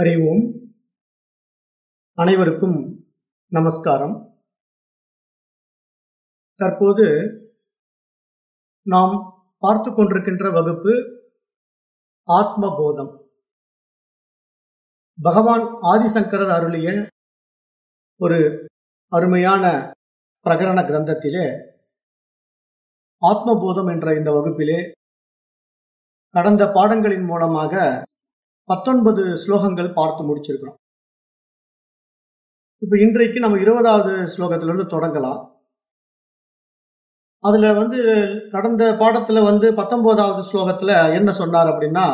அறிவோம். அனைவருக்கும் நமஸ்காரம். தற்போது நாம் பார்த்து கொண்டிருக்கின்ற வகுப்பு ஆத்மபோதம். பகவான் ஆதிசங்கரர் அருளிய ஒரு அருமையான பிரகரண கிரந்தத்திலே ஆத்மபோதம் என்ற இந்த வகுப்பிலே கடந்த பாடங்களின் மூலமாக பத்தொன்பது ஸ்லோகங்கள் பார்த்து முடிச்சிருக்கிறோம். இப்ப இன்றைக்கு நம்ம இருபதாவது ஸ்லோகத்திலிருந்து தொடங்கலாம். அதுல வந்து கடந்த பாடத்துல வந்து பத்தொன்பதாவது ஸ்லோகத்துல என்ன சொன்னார் அப்படின்னா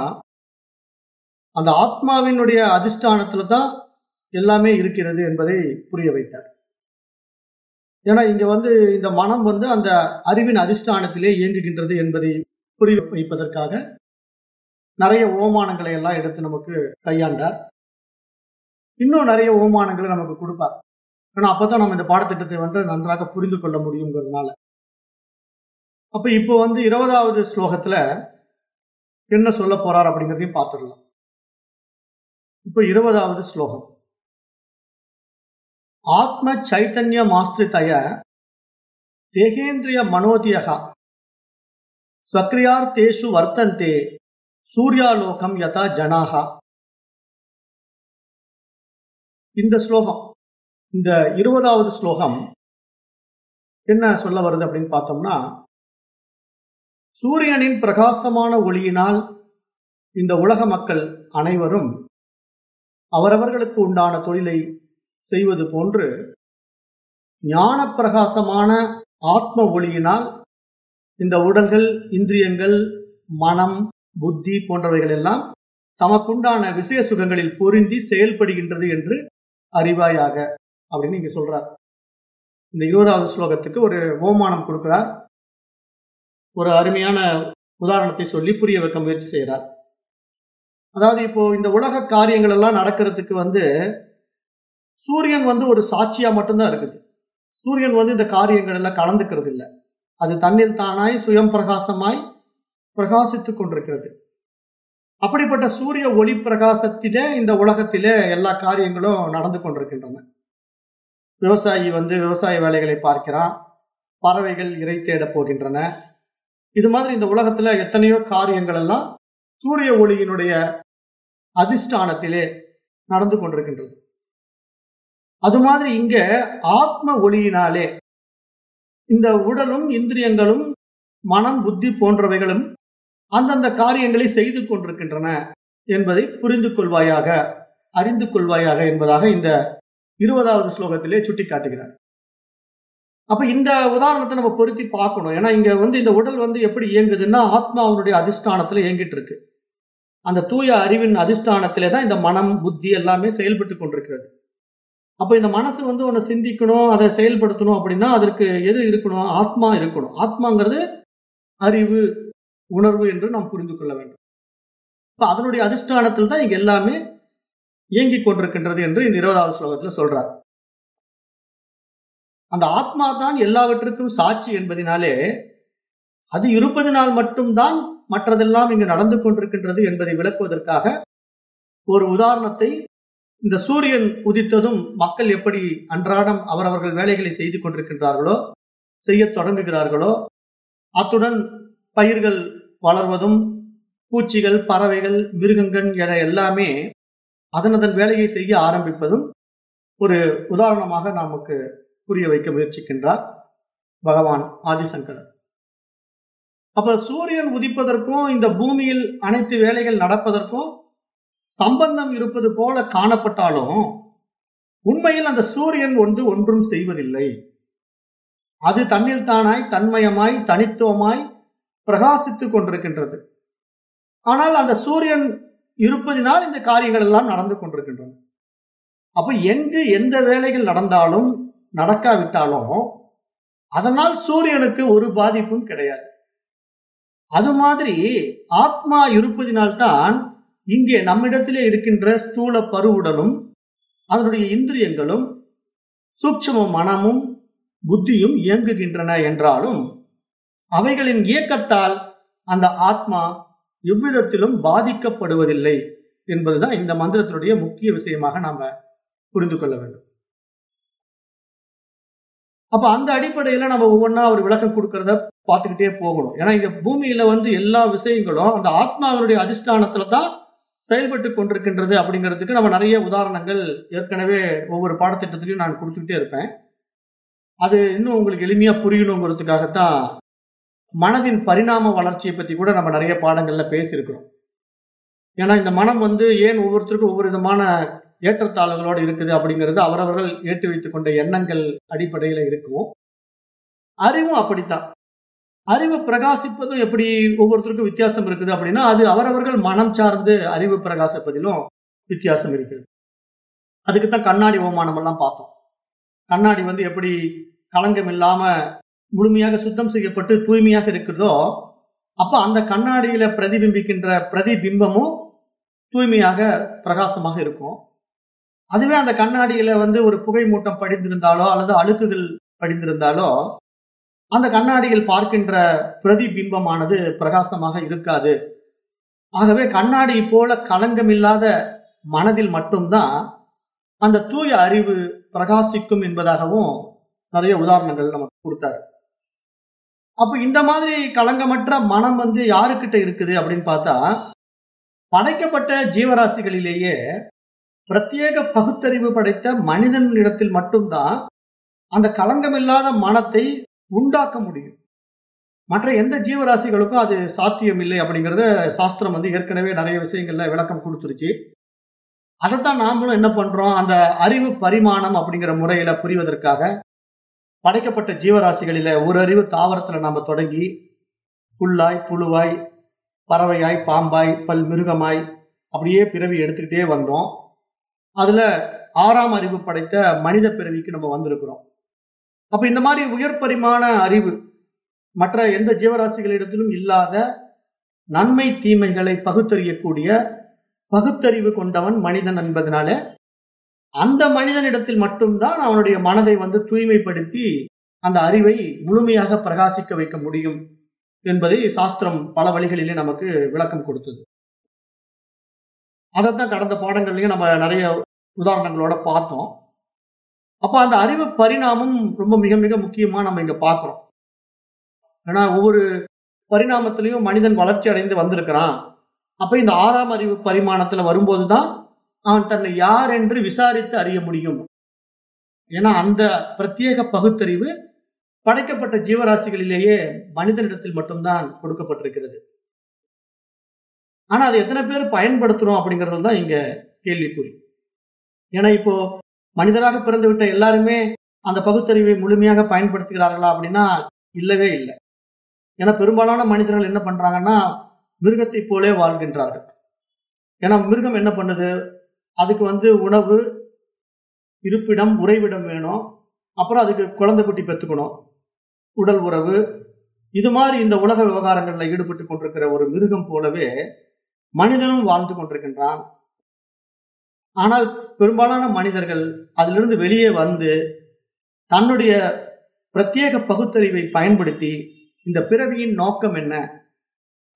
அந்த ஆத்மாவினுடைய அதிஷ்டானத்துல தான் எல்லாமே இருக்கிறது என்பதை புரிய வைத்தார். ஏன்னா இங்க வந்து இந்த மனம் வந்து அந்த அறிவின் அதிஷ்டானத்திலே இயங்குகின்றது என்பதை புரிய வைப்பதற்காக நிறைய ஓமானங்களை எல்லாம் எடுத்து நமக்கு கையாண்டார். இன்னும் நிறைய ஓமானங்களை நமக்கு கொடுப்பார். ஏன்னா அப்பதான் நம்ம இந்த பாடத்திட்டத்தை வந்து நன்றாக புரிந்து கொள்ள முடியுங்கிறதுனால. அப்ப இப்போ வந்து இருபதாவது ஸ்லோகத்துல என்ன சொல்ல போறார் அப்படிங்கிறதையும் பார்த்துடலாம். இப்போ இருபதாவது ஸ்லோகம். ஆத்ம சைத்தன்ய மாஸ்திரிதய தேகேந்திரிய மனோதியகா ஸ்வக்ரியார்த்தேஷு வர்த்தந்தே சூர்யாலோகம் யதா ஜனாகா இந்த ஸ்லோகம் இந்த இருபதாவது ஸ்லோகம் என்ன சொல்ல வருது அப்படின்னு பார்த்தோம்னா சூரியனின் பிரகாசமான ஒளியினால் இந்த உலக மக்கள் அனைவரும் அவரவர்களுக்கு உண்டான தொழிலை செய்வது போன்று ஞான பிரகாசமான ஆத்ம ஒளியினால் இந்த உடல்கள் இந்திரியங்கள் மனம் புத்தி போன்றவைகள் எல்லாம் தமக்குண்டான விசய சுகங்களில் பொருந்தி செயல்படுகின்றது என்று அறிவாயாக அப்படின்னு இங்க சொல்றார். இந்த இருபதாவது ஸ்லோகத்துக்கு ஒரு ஓமானம் கொடுக்கிறார். ஒரு அருமையான உதாரணத்தை சொல்லி புரிய வைக்க முயற்சி செய்கிறார். அதாவது இப்போ இந்த உலக காரியங்கள் எல்லாம் நடக்கிறதுக்கு வந்து சூரியன் வந்து ஒரு சாட்சியா மட்டும்தான் இருக்குது. சூரியன் வந்து இந்த காரியங்கள் எல்லாம் கலந்துக்கிறது இல்லை அது தன்னில் தானாய் சுயம் பிரகாசமாய் பிரகாசித்துக் கொண்டிருக்கிறது. அப்படிப்பட்ட சூரிய ஒளி பிரகாசத்திலே இந்த உலகத்திலே எல்லா காரியங்களும் நடந்து கொண்டிருக்கின்றன. விவசாயி வந்து விவசாய வேலைகளை பார்க்கிறான். பறவைகள் இறை தேட போகின்றன. இது மாதிரி இந்த உலகத்துல எத்தனையோ காரியங்கள் எல்லாம் சூரிய ஒளியினுடைய அதிஷ்டானத்திலே நடந்து கொண்டிருக்கின்றது. அது மாதிரி இங்க ஆத்ம ஒளியினாலே இந்த உடலும் இந்திரியங்களும் மனம் புத்தி போன்றவைகளும் அந்தந்த காரியங்களை செய்து கொண்டிருக்கின்றன என்பதை புரிந்து கொள்வாயாக அறிந்து கொள்வாயாக என்பதாக இந்த இருபதாவது ஸ்லோகத்திலே சுட்டி காட்டுகிறார் அப்ப இந்த உதாரணத்தை நம்ம பொருத்தி பார்க்கணும். ஏன்னா இங்க வந்து இந்த உடல் வந்து எப்படி இயங்குதுன்னா ஆத்மாவுடைய அதிஷ்டானத்துல இயங்கிட்டு இருக்கு அந்த தூய அறிவின் அதிஷ்டானத்திலே தான் இந்த மனம் புத்தி எல்லாமே செயல்பட்டு கொண்டிருக்கிறது. அப்ப இந்த மனசு வந்து ஒன்னு சிந்திக்கணும் அதை செயல்படுத்தணும் அப்படின்னா அதற்கு எது இருக்கணும்? ஆத்மா இருக்கணும். ஆத்மாங்கிறது அறிவு உணர்வு என்று நாம் புரிந்து கொள்ள வேண்டும். இப்ப அதனுடைய அதிஷ்டானத்தில் தான் இங்க எல்லாமே இயங்கிக் கொண்டிருக்கின்றது என்று இந்த இருபதாவது ஸ்லோகத்துல சொல்றார். அந்த ஆத்மா தான் எல்லாவற்றுக்கும் சாட்சி என்பதனாலே அது இருப்பதனால் மட்டும்தான் மற்றதெல்லாம் இங்கு நடந்து கொண்டிருக்கின்றது என்பதை விளக்குவதற்காக ஒரு உதாரணத்தை இந்த சூரியன் உதித்ததும் மக்கள் எப்படி அன்றாடம் அவரவர்கள் வேலைகளை செய்து கொண்டிருக்கின்றார்களோ செய்ய தொடங்குகிறார்களோ அத்துடன் பயிர்கள் வளர்வதும் பூச்சிகள் பறவைகள் மிருகங்கள் என எல்லாமே அதன் அதன் வேலையை செய்ய ஆரம்பிப்பதும் ஒரு உதாரணமாக நமக்கு புரிய வைக்க முயற்சிக்கின்றார் பகவான் ஆதிசங்கரர். அப்ப சூரியன் உதிப்பதற்கும் இந்த பூமியில் அனைத்து வேலைகள் நடப்பதற்கும் சம்பந்தம் இருப்பது போல காணப்பட்டாலும் உண்மையில் அந்த சூரியன் ஒன்று ஒன்றும் செய்வதில்லை. அது தன்னில் தானாய் தன்மயமாய் தனித்துவமாய் பிரகாசித்துக் கொண்டிருக்கின்றது. ஆனால் அந்த சூரியன் இருப்பதினால் இந்த காரியங்கள் எல்லாம் நடந்து கொண்டிருக்கின்றன. அப்ப எங்கு எந்த வேலைகள் நடந்தாலும் நடக்காவிட்டாலும் அதனால் சூரியனுக்கு ஒரு பாதிப்பும் கிடையாது. அது மாதிரி ஆத்மா இருப்பதினால்தான் இங்கே நம்மிடத்திலே இருக்கின்ற ஸ்தூல பருவுடலும் அதனுடைய இந்திரியங்களும் சூட்சம மனமும் புத்தியும் இயங்குகின்றன என்றாலும் அவைகளின் இயக்கத்தால் அந்த ஆத்மா எவ்விதத்திலும் பாதிக்கப்படுவதில்லை என்பதுதான் இந்த மந்திரத்தினுடைய முக்கிய விஷயமாக நாம புரிந்து கொள்ள வேண்டும். அப்ப அந்த அடிப்படையில நம்ம ஒவ்வொன்றா ஒரு விளக்கம் கொடுக்கறத பார்த்துக்கிட்டே போகணும். ஏன்னா இந்த பூமியில வந்து எல்லா விஷயங்களும் அந்த ஆத்மாவினுடைய அதிஷ்டானத்துல தான் செயல்பட்டு கொண்டிருக்கின்றது அப்படிங்கிறதுக்கு நம்ம நிறைய உதாரணங்கள் ஏற்கனவே ஒவ்வொரு பாடத்திட்டத்திலையும் நான் கொடுத்துக்கிட்டே இருப்பேன். அது இன்னும் உங்களுக்கு எளிமையா புரியணுங்கிறதுக்காகத்தான் மனதின் பரிணாம வளர்ச்சியை பத்தி கூட நம்ம நிறைய பாடங்கள்ல பேசியிருக்கிறோம். ஏன்னா இந்த மனம் வந்து ஏன் ஒவ்வொருத்தருக்கும் ஒவ்வொரு விதமான ஏற்றத்தாழ்வுகளோடு இருக்குது அப்படிங்கிறது அவரவர்கள் ஏற்றி வைத்துக் கொண்ட எண்ணங்கள் அடிப்படையில இருக்கும். அறிவும் அப்படித்தான். அறிவு பிரகாசிப்பதும் எப்படி ஒவ்வொருத்தருக்கும் வித்தியாசம் இருக்குது அப்படின்னா அது அவரவர்கள் மனம் சார்ந்து அறிவு பிரகாசிப்பதிலும் வித்தியாசம் இருக்குது. அதுக்கு தான் கண்ணாடி ஓமானம் எல்லாம் பார்த்தோம். கண்ணாடி வந்து எப்படி களங்கம் இல்லாம முழுமையாக சுத்தம் செய்யப்பட்டு தூய்மையாக இருக்கிறதோ அப்ப அந்த கண்ணாடியில பிரதிபிம்பிக்கின்ற பிரதிபிம்பமும் தூய்மையாக பிரகாசமாக இருக்கும். அதுவே அந்த கண்ணாடியில வந்து ஒரு புகை மூட்டம் படிந்திருந்தாலோ அல்லது அழுக்குகள் படிந்திருந்தாலோ அந்த கண்ணாடியில் பார்க்கின்ற பிரதிபிம்பமானது பிரகாசமாக இருக்காது. ஆகவே கண்ணாடி போல களங்கமில்லாத மனதில் மட்டும்தான் அந்த தூய அறிவு பிரகாசிக்கும் என்பதாகவும் நிறைய உதாரணங்கள் நமக்கு கொடுத்தாரு. அப்ப இந்த மாதிரி களங்கமற்ற மனம் வந்து யாருக்கிட்ட இருக்குது அப்படின்னு பார்த்தா படைக்கப்பட்ட ஜீவராசிகளிலேயே பிரத்யேக பகுத்தறிவு படைத்த மனிதன் இடத்தில் மட்டும்தான் அந்த களங்கமில்லாத மனத்தை உண்டாக்க முடியும். மற்ற எந்த ஜீவராசிகளுக்கும் அது சாத்தியம் இல்லை அப்படிங்கறத சாஸ்திரம் வந்து ஏற்கனவே நிறைய விஷயங்கள்ல விளக்கம் கொடுத்துருச்சு. அதைத்தான் நாமளும் என்ன பண்றோம்? அந்த அறிவு பரிமாணம் அப்படிங்கிற முறையில புரிவதற்காக படைக்கப்பட்ட ஜீவராசிகளில ஒரு அறிவு தாவரத்துல நாம தொடங்கி புல்லாய் புழுவாய் பறவையாய் பாம்பாய் பல் மிருகமாய் அப்படியே பிறவி எடுத்துக்கிட்டே வந்தோம். அதுல ஆறாம் அறிவு படைத்த மனித பிறவிக்கு நம்ம வந்திருக்கிறோம். அப்ப இந்த மாதிரி உயர் பரிமாண அறிவு மற்ற எந்த ஜீவராசிகளிடத்திலும் இல்லாத நன்மை தீமைகளை பகுத்தறியக்கூடிய பகுத்தறிவு கொண்டவன் மனிதன் என்பதனால அந்த மனிதனிடத்தில் மட்டும்தான் அவனுடைய மனதை வந்து தூய்மைப்படுத்தி அந்த அறிவை முழுமையாக பிரகாசிக்க வைக்க முடியும் என்பதை சாஸ்திரம் பல வழிகளிலே நமக்கு விளக்கம் கொடுத்தது. அதைத்தான் கடந்த பாடங்கள்லயும் நம்ம நிறைய உதாரணங்களோட பார்த்தோம். அப்ப அந்த அறிவு பரிணாமம் ரொம்ப மிக மிக முக்கியமா நம்ம இங்க பார்க்கிறோம். ஏன்னா ஒவ்வொரு பரிணாமத்திலையும் மனிதன் வளர்ச்சி அடைந்து வந்திருக்கிறான். அப்ப இந்த ஆறாம் அறிவு பரிமாணத்துல வரும்போதுதான் அவன் தன்னை யார் என்று விசாரித்து அறிய முடியும். ஏன்னா அந்த பிரத்யேக பகுத்தறிவு படைக்கப்பட்ட ஜீவராசிகளிலேயே மனிதனிடத்தில் மட்டும்தான் கொடுக்கப்பட்டிருக்கிறது. ஆனா அது எத்தனை பேர் பயன்படுத்துறோம் அப்படிங்கிறது தான் இங்க கேள்விக்குறி. ஏன்னா இப்போ மனிதராக பிறந்து விட்ட எல்லாருமே அந்த பகுத்தறிவை முழுமையாக பயன்படுத்துகிறார்களா அப்படின்னா இல்லவே இல்லை. ஏன்னா பெரும்பாலான மனிதர்கள் என்ன பண்றாங்கன்னா மிருகத்தை போலே வாழ்கின்றார்கள். ஏன்னா மிருகம் என்ன பண்ணுது? அதுக்கு வந்து உணவு இருப்பிடம் உறைவிடம் வேணும். அப்புறம் அதுக்கு குழந்தை குட்டி பெற்றுக்கணும். உடல் உறவு. இது மாதிரி இந்த உலக விவகாரங்களில் ஈடுபட்டு கொண்டிருக்கிற ஒரு மிருகம் போலவே மனிதனும் வாழ்ந்து கொண்டிருக்கின்றான். ஆனால் பெரும்பாலான மனிதர்கள் அதிலிருந்து வெளியே வந்து தன்னுடைய பிரத்யேக பகுத்தறிவை பயன்படுத்தி இந்த பிறவியின் நோக்கம் என்ன?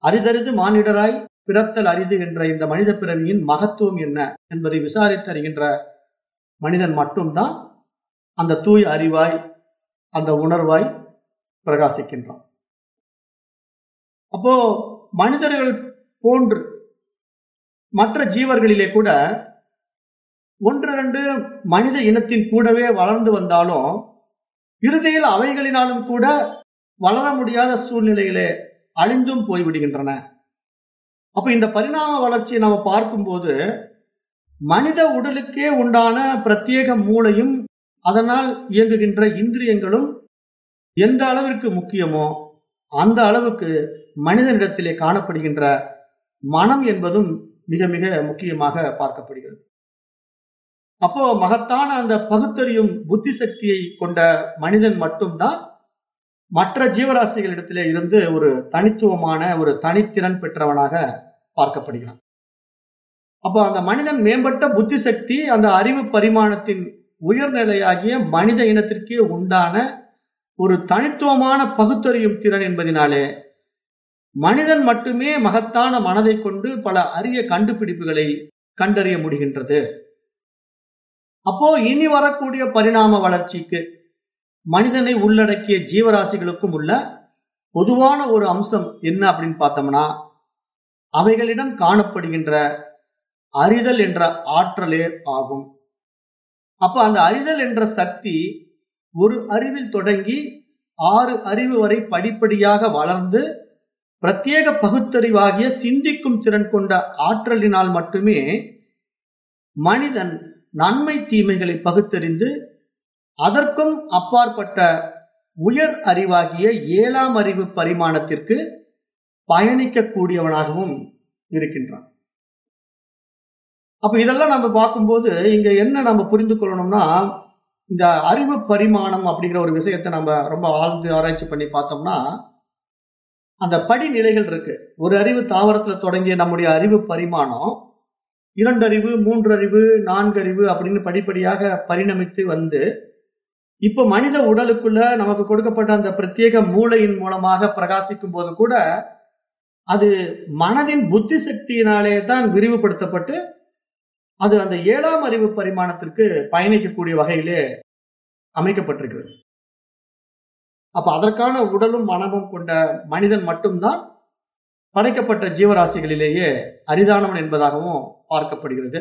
அரிதறிது மானிடராய் பிறத்தல் அரிது என்ற இந்த மனித பிறவியின் மகத்துவம் என்ன என்பதை விசாரித்தறிகின்ற மனிதன் மட்டும்தான் அந்த தூய் அறிவாய் அந்த உணர்வாய் பிரகாசிக்கின்றான். அப்போ மனிதர்கள் போன்று மற்ற ஜீவர்களிலே கூட ஒன்று ரெண்டு மனித இனத்தின் கூடவே வளர்ந்து வந்தாலும் இறுதியில் அவைகளினாலும் கூட வளர முடியாத சூழ்நிலையிலே அழிந்தும் போய்விடுகின்றன. அப்ப இந்த பரிணாம வளர்ச்சியை நம்ம பார்க்கும்போது மனித உடலுக்கே உண்டான பிரத்யேக மூளையும் அதனால் இயங்குகின்ற இந்திரியங்களும் எந்த அளவிற்கு முக்கியமோ அந்த அளவுக்கு மனிதனிடத்திலே காணப்படுகின்ற மனம் என்பதும் மிக மிக முக்கியமாக பார்க்கப்படுகிறது. அப்போ மகத்தான அந்த பகுத்தறியும் புத்தி சக்தியை கொண்ட மனிதன் மட்டும்தான் மற்ற ஜீவராசிகளிடத்திலே இருந்து ஒரு தனித்துவமான ஒரு தனித்திறன் பெற்றவனாக பார்க்கப்படுகிறான். அப்போ அந்த மனிதன் மேம்பட்ட புத்தி சக்தி அந்த அறிவு பரிமாணத்தின் உயர்நிலையாகிய மனித இனத்திற்கே உண்டான ஒரு தனித்துவமான பகுத்தறியும் திறன் என்பதினாலே மனிதன் மட்டுமே மகத்தான மனதை கொண்டு பல அரிய கண்டுபிடிப்புகளை கண்டறிய முடிகின்றது. அப்போ இனி வரக்கூடிய பரிணாம வளர்ச்சிக்கு மனிதனை உள்ளடக்கிய ஜீவராசிகளுக்கும் உள்ள பொதுவான ஒரு அம்சம் என்ன அப்படின்னு பார்த்தோம்னா அவைகளிடம் காணப்படுகின்ற அறிதல் என்ற ஆற்றலே ஆகும். அப்ப அந்த அறிதல் என்ற சக்தி ஒரு அறிவில் தொடங்கி ஆறு அறிவு வரை படிப்படியாக வளர்ந்து பிரத்யேக பகுத்தறிவாகிய சிந்திக்கும் திறன் கொண்ட ஆற்றலினால் மட்டுமே மனிதன் நன்மை தீமைகளை பகுத்தறிந்து அதற்கும் அப்பாற்பட்ட உயர் அறிவாகிய ஏழாம் அறிவு பரிமாணத்திற்கு பயணிக்கக்கூடியவனாகவும் இருக்கின்றான். அப்ப இதெல்லாம் நம்ம பார்க்கும்போது இங்க என்ன நம்ம புரிந்து கொள்ளணும்னா இந்த அறிவு பரிமாணம் அப்படிங்கிற ஒரு விஷயத்தை நம்ம ரொம்ப ஆழ்ந்து ஆராய்ச்சி பண்ணி பார்த்தோம்னா அந்த படிநிலைகள் இருக்கு. ஒரு அறிவு தாவரத்துல தொடங்கிய நம்முடைய அறிவு பரிமாணம் இரண்டு அறிவு மூன்று அறிவு நான்கு அறிவு அப்படின்னு படிப்படியாக பரிணமித்து வந்து இப்ப மனித உடலுக்குள்ள நமக்கு கொடுக்கப்பட்ட அந்த பிரத்யேக மூளையின் மூலமாக பிரகாசிக்கும் போது கூட அது மனதின் புத்தி சக்தியினாலே தான் விரிவுபடுத்தப்பட்டு அது அந்த ஏழாம் அறிவு பரிமாணத்திற்கு பயணிக்கக்கூடிய வகையிலே அமைக்கப்பட்டிருக்கிறது. அப்ப அதற்கான உடலும் மனமும் கொண்ட மனிதன் மட்டும்தான் படைக்கப்பட்ட ஜீவராசிகளிலேயே அரிதானவன் என்பதாகவும் பார்க்கப்படுகிறது.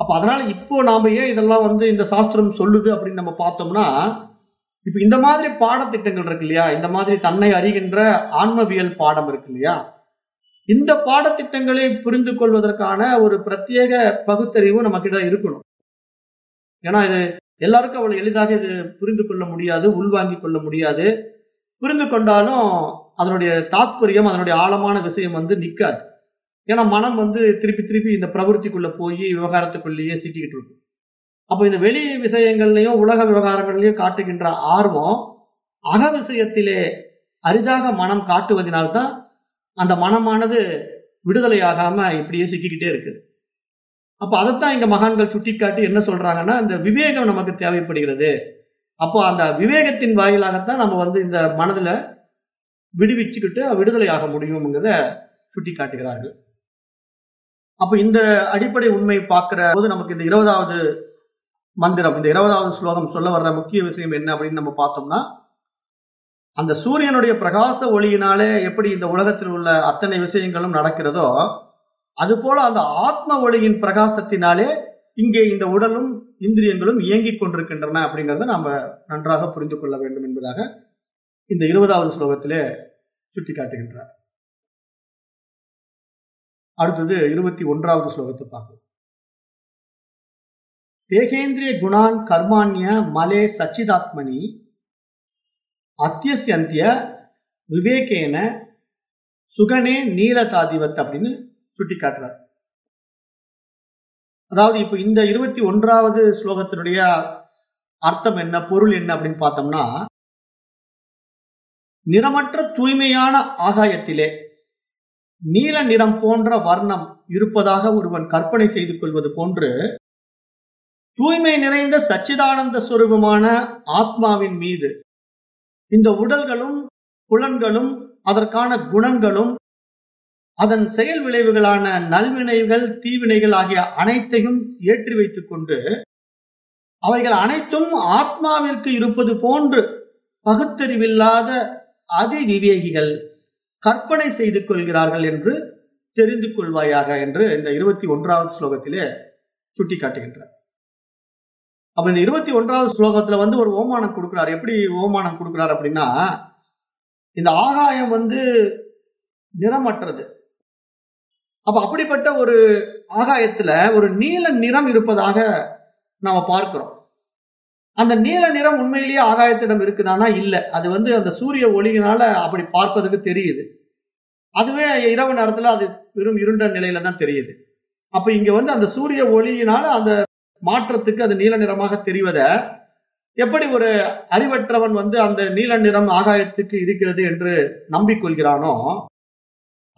அப்ப அதனால இப்போ நாம ஏன் இதெல்லாம் வந்து இந்த சாஸ்திரம் சொல்லுது அப்படின்னு நம்ம பார்த்தோம்னா இப்ப இந்த மாதிரி பாடத்திட்டங்கள் இருக்கு இல்லையா? இந்த மாதிரி தன்னை அறிகின்ற ஆன்மவியல் பாடம் இருக்கு இல்லையா? இந்த பாடத்திட்டங்களை புரிந்து கொள்வதற்கான ஒரு பிரத்யேக பகுத்தறிவு நம்ம கிட்ட இருக்கணும். ஏன்னா இது எல்லாருக்கும் அவ்வளவு எளிதாக இது புரிந்து கொள்ள முடியாது உள்வாங்கிக் கொள்ள முடியாது. புரிந்து கொண்டாலும் அதனுடைய தாத்பரியம் அதனுடைய ஆழமான விஷயம் வந்து நிக்காது. ஏன்னா மனம் வந்து திருப்பி திருப்பி இந்த பிரவருத்திக்குள்ள போய் விவகாரத்துக்குள்ளேயே சிக்கிக்கிட்டு இருக்கும் அப்போ இந்த வெளி விஷயங்கள்லையும் உலக விவகாரங்கள்லையும் காட்டுகின்ற ஆர்வம் அக விஷயத்திலே அரிதாக மனம் காட்டுவதனால்தான் அந்த மனமானது விடுதலையாகாம இப்படியே சிக்கிக்கிட்டே இருக்குது அப்போ அதைத்தான் இங்க மகான்கள் சுட்டிக்காட்டி என்ன சொல்றாங்கன்னா இந்த விவேகம் நமக்கு தேவைப்படுகிறது. அப்போ அந்த விவேகத்தின் வாயிலாகத்தான் நம்ம வந்து இந்த மனதுல விடுவிச்சுக்கிட்டு விடுதலையாக முடியுங்கிறத சுட்டி காட்டுகிறார்கள் அப்ப இந்த அடிப்படை உண்மை பார்க்கிற போது நமக்கு இந்த இருபதாவது மந்திரம் இந்த இருபதாவது ஸ்லோகம் சொல்ல வர்ற முக்கிய விஷயம் என்ன அப்படின்னு நம்ம பார்த்தோம்னா அந்த சூரியனுடைய பிரகாச ஒளியினாலே எப்படி இந்த உலகத்தில் உள்ள அத்தனை விஷயங்களும் நடக்கிறதோ அது போல அந்த ஆத்ம ஒளியின் பிரகாசத்தினாலே இங்கே இந்த உடலும் இந்திரியங்களும் இயங்கிக் கொண்டிருக்கின்றன அப்படிங்கிறத நாம நன்றாக புரிந்து கொள்ள வேண்டும் என்பதாக இந்த இருபதாவது ஸ்லோகத்திலே சுட்டி காட்டுகின்றார் அடுத்தது இருபத்தி ஒன்றாவது ஸ்லோகத்தை பார்க்கலாம். தேகேந்திரிய குணான் கர்மான்ய மலே சச்சிதாத்மனி அத்தியசியந்திய விவேகேன சுகனே நீலதாதிவத் அப்படின்னு சுட்டி காட்டுறார் அதாவது இப்போ இந்த இருபத்தி ஒன்றாவது ஸ்லோகத்தினுடைய அர்த்தம் என்ன பொருள் என்ன அப்படின்னு பார்த்தோம்னா நிறமற்ற தூய்மையான ஆகாயத்திலே நீல நிறம் போன்ற வர்ணம் இருப்பதாக ஒருவன் கற்பனை செய்து கொள்வது போன்று தூய்மை நிறைந்த சச்சிதானந்த சுரூபமான ஆத்மாவின் மீது இந்த உடல்களும் புலன்களும் அதற்கான குணங்களும் அதன் செயல் விளைவுகளான நல்வினைகள் தீவினைகள் ஆகிய அனைத்தையும் ஏற்றி வைத்துக் கொண்டு அவைகள் அனைத்தும் ஆத்மாவிற்கு இருப்பது போன்று பகுத்தறிவில்லாத அதி விவேகிகள் கற்பனை செய்து கொள்கிறார்கள் என்று தெரிந்து கொள்வாயாக என்று இந்த இருபத்தி ஒன்றாவது ஸ்லோகத்திலே சுட்டி காட்டுகின்றார் அப்ப இந்த இருபத்தி ஒன்றாவது ஸ்லோகத்துல வந்து ஒரு ஓமானம் கொடுக்கிறார். எப்படி ஓமானம் கொடுக்கிறார் அப்படின்னா இந்த ஆகாயம் வந்து நிறமற்றது. அப்ப அப்படிப்பட்ட ஒரு ஆகாயத்துல ஒரு நீல நிறம் இருப்பதாக நாம பார்க்கிறோம். அந்த நீல நிறம் உண்மையிலேயே ஆகாயத்திடம் இருக்குதானா? இல்லை. அது வந்து அந்த சூரிய ஒளியினால அப்படி பார்ப்பதற்கு தெரியுது. அதுவே இரவு நேரத்துல அது வெறும் இருண்ட நிலையில தான் தெரியுது. அப்ப இங்க வந்து அந்த சூரிய ஒளியினால அந்த மாற்றத்துக்கு அது நீல நிறமாக தெரிவத எப்படி ஒரு அறிவற்றவன் வந்து அந்த நீல நிறம் ஆகாயத்துக்கு இருக்கிறது என்று நம்பிக்கொள்கிறானோ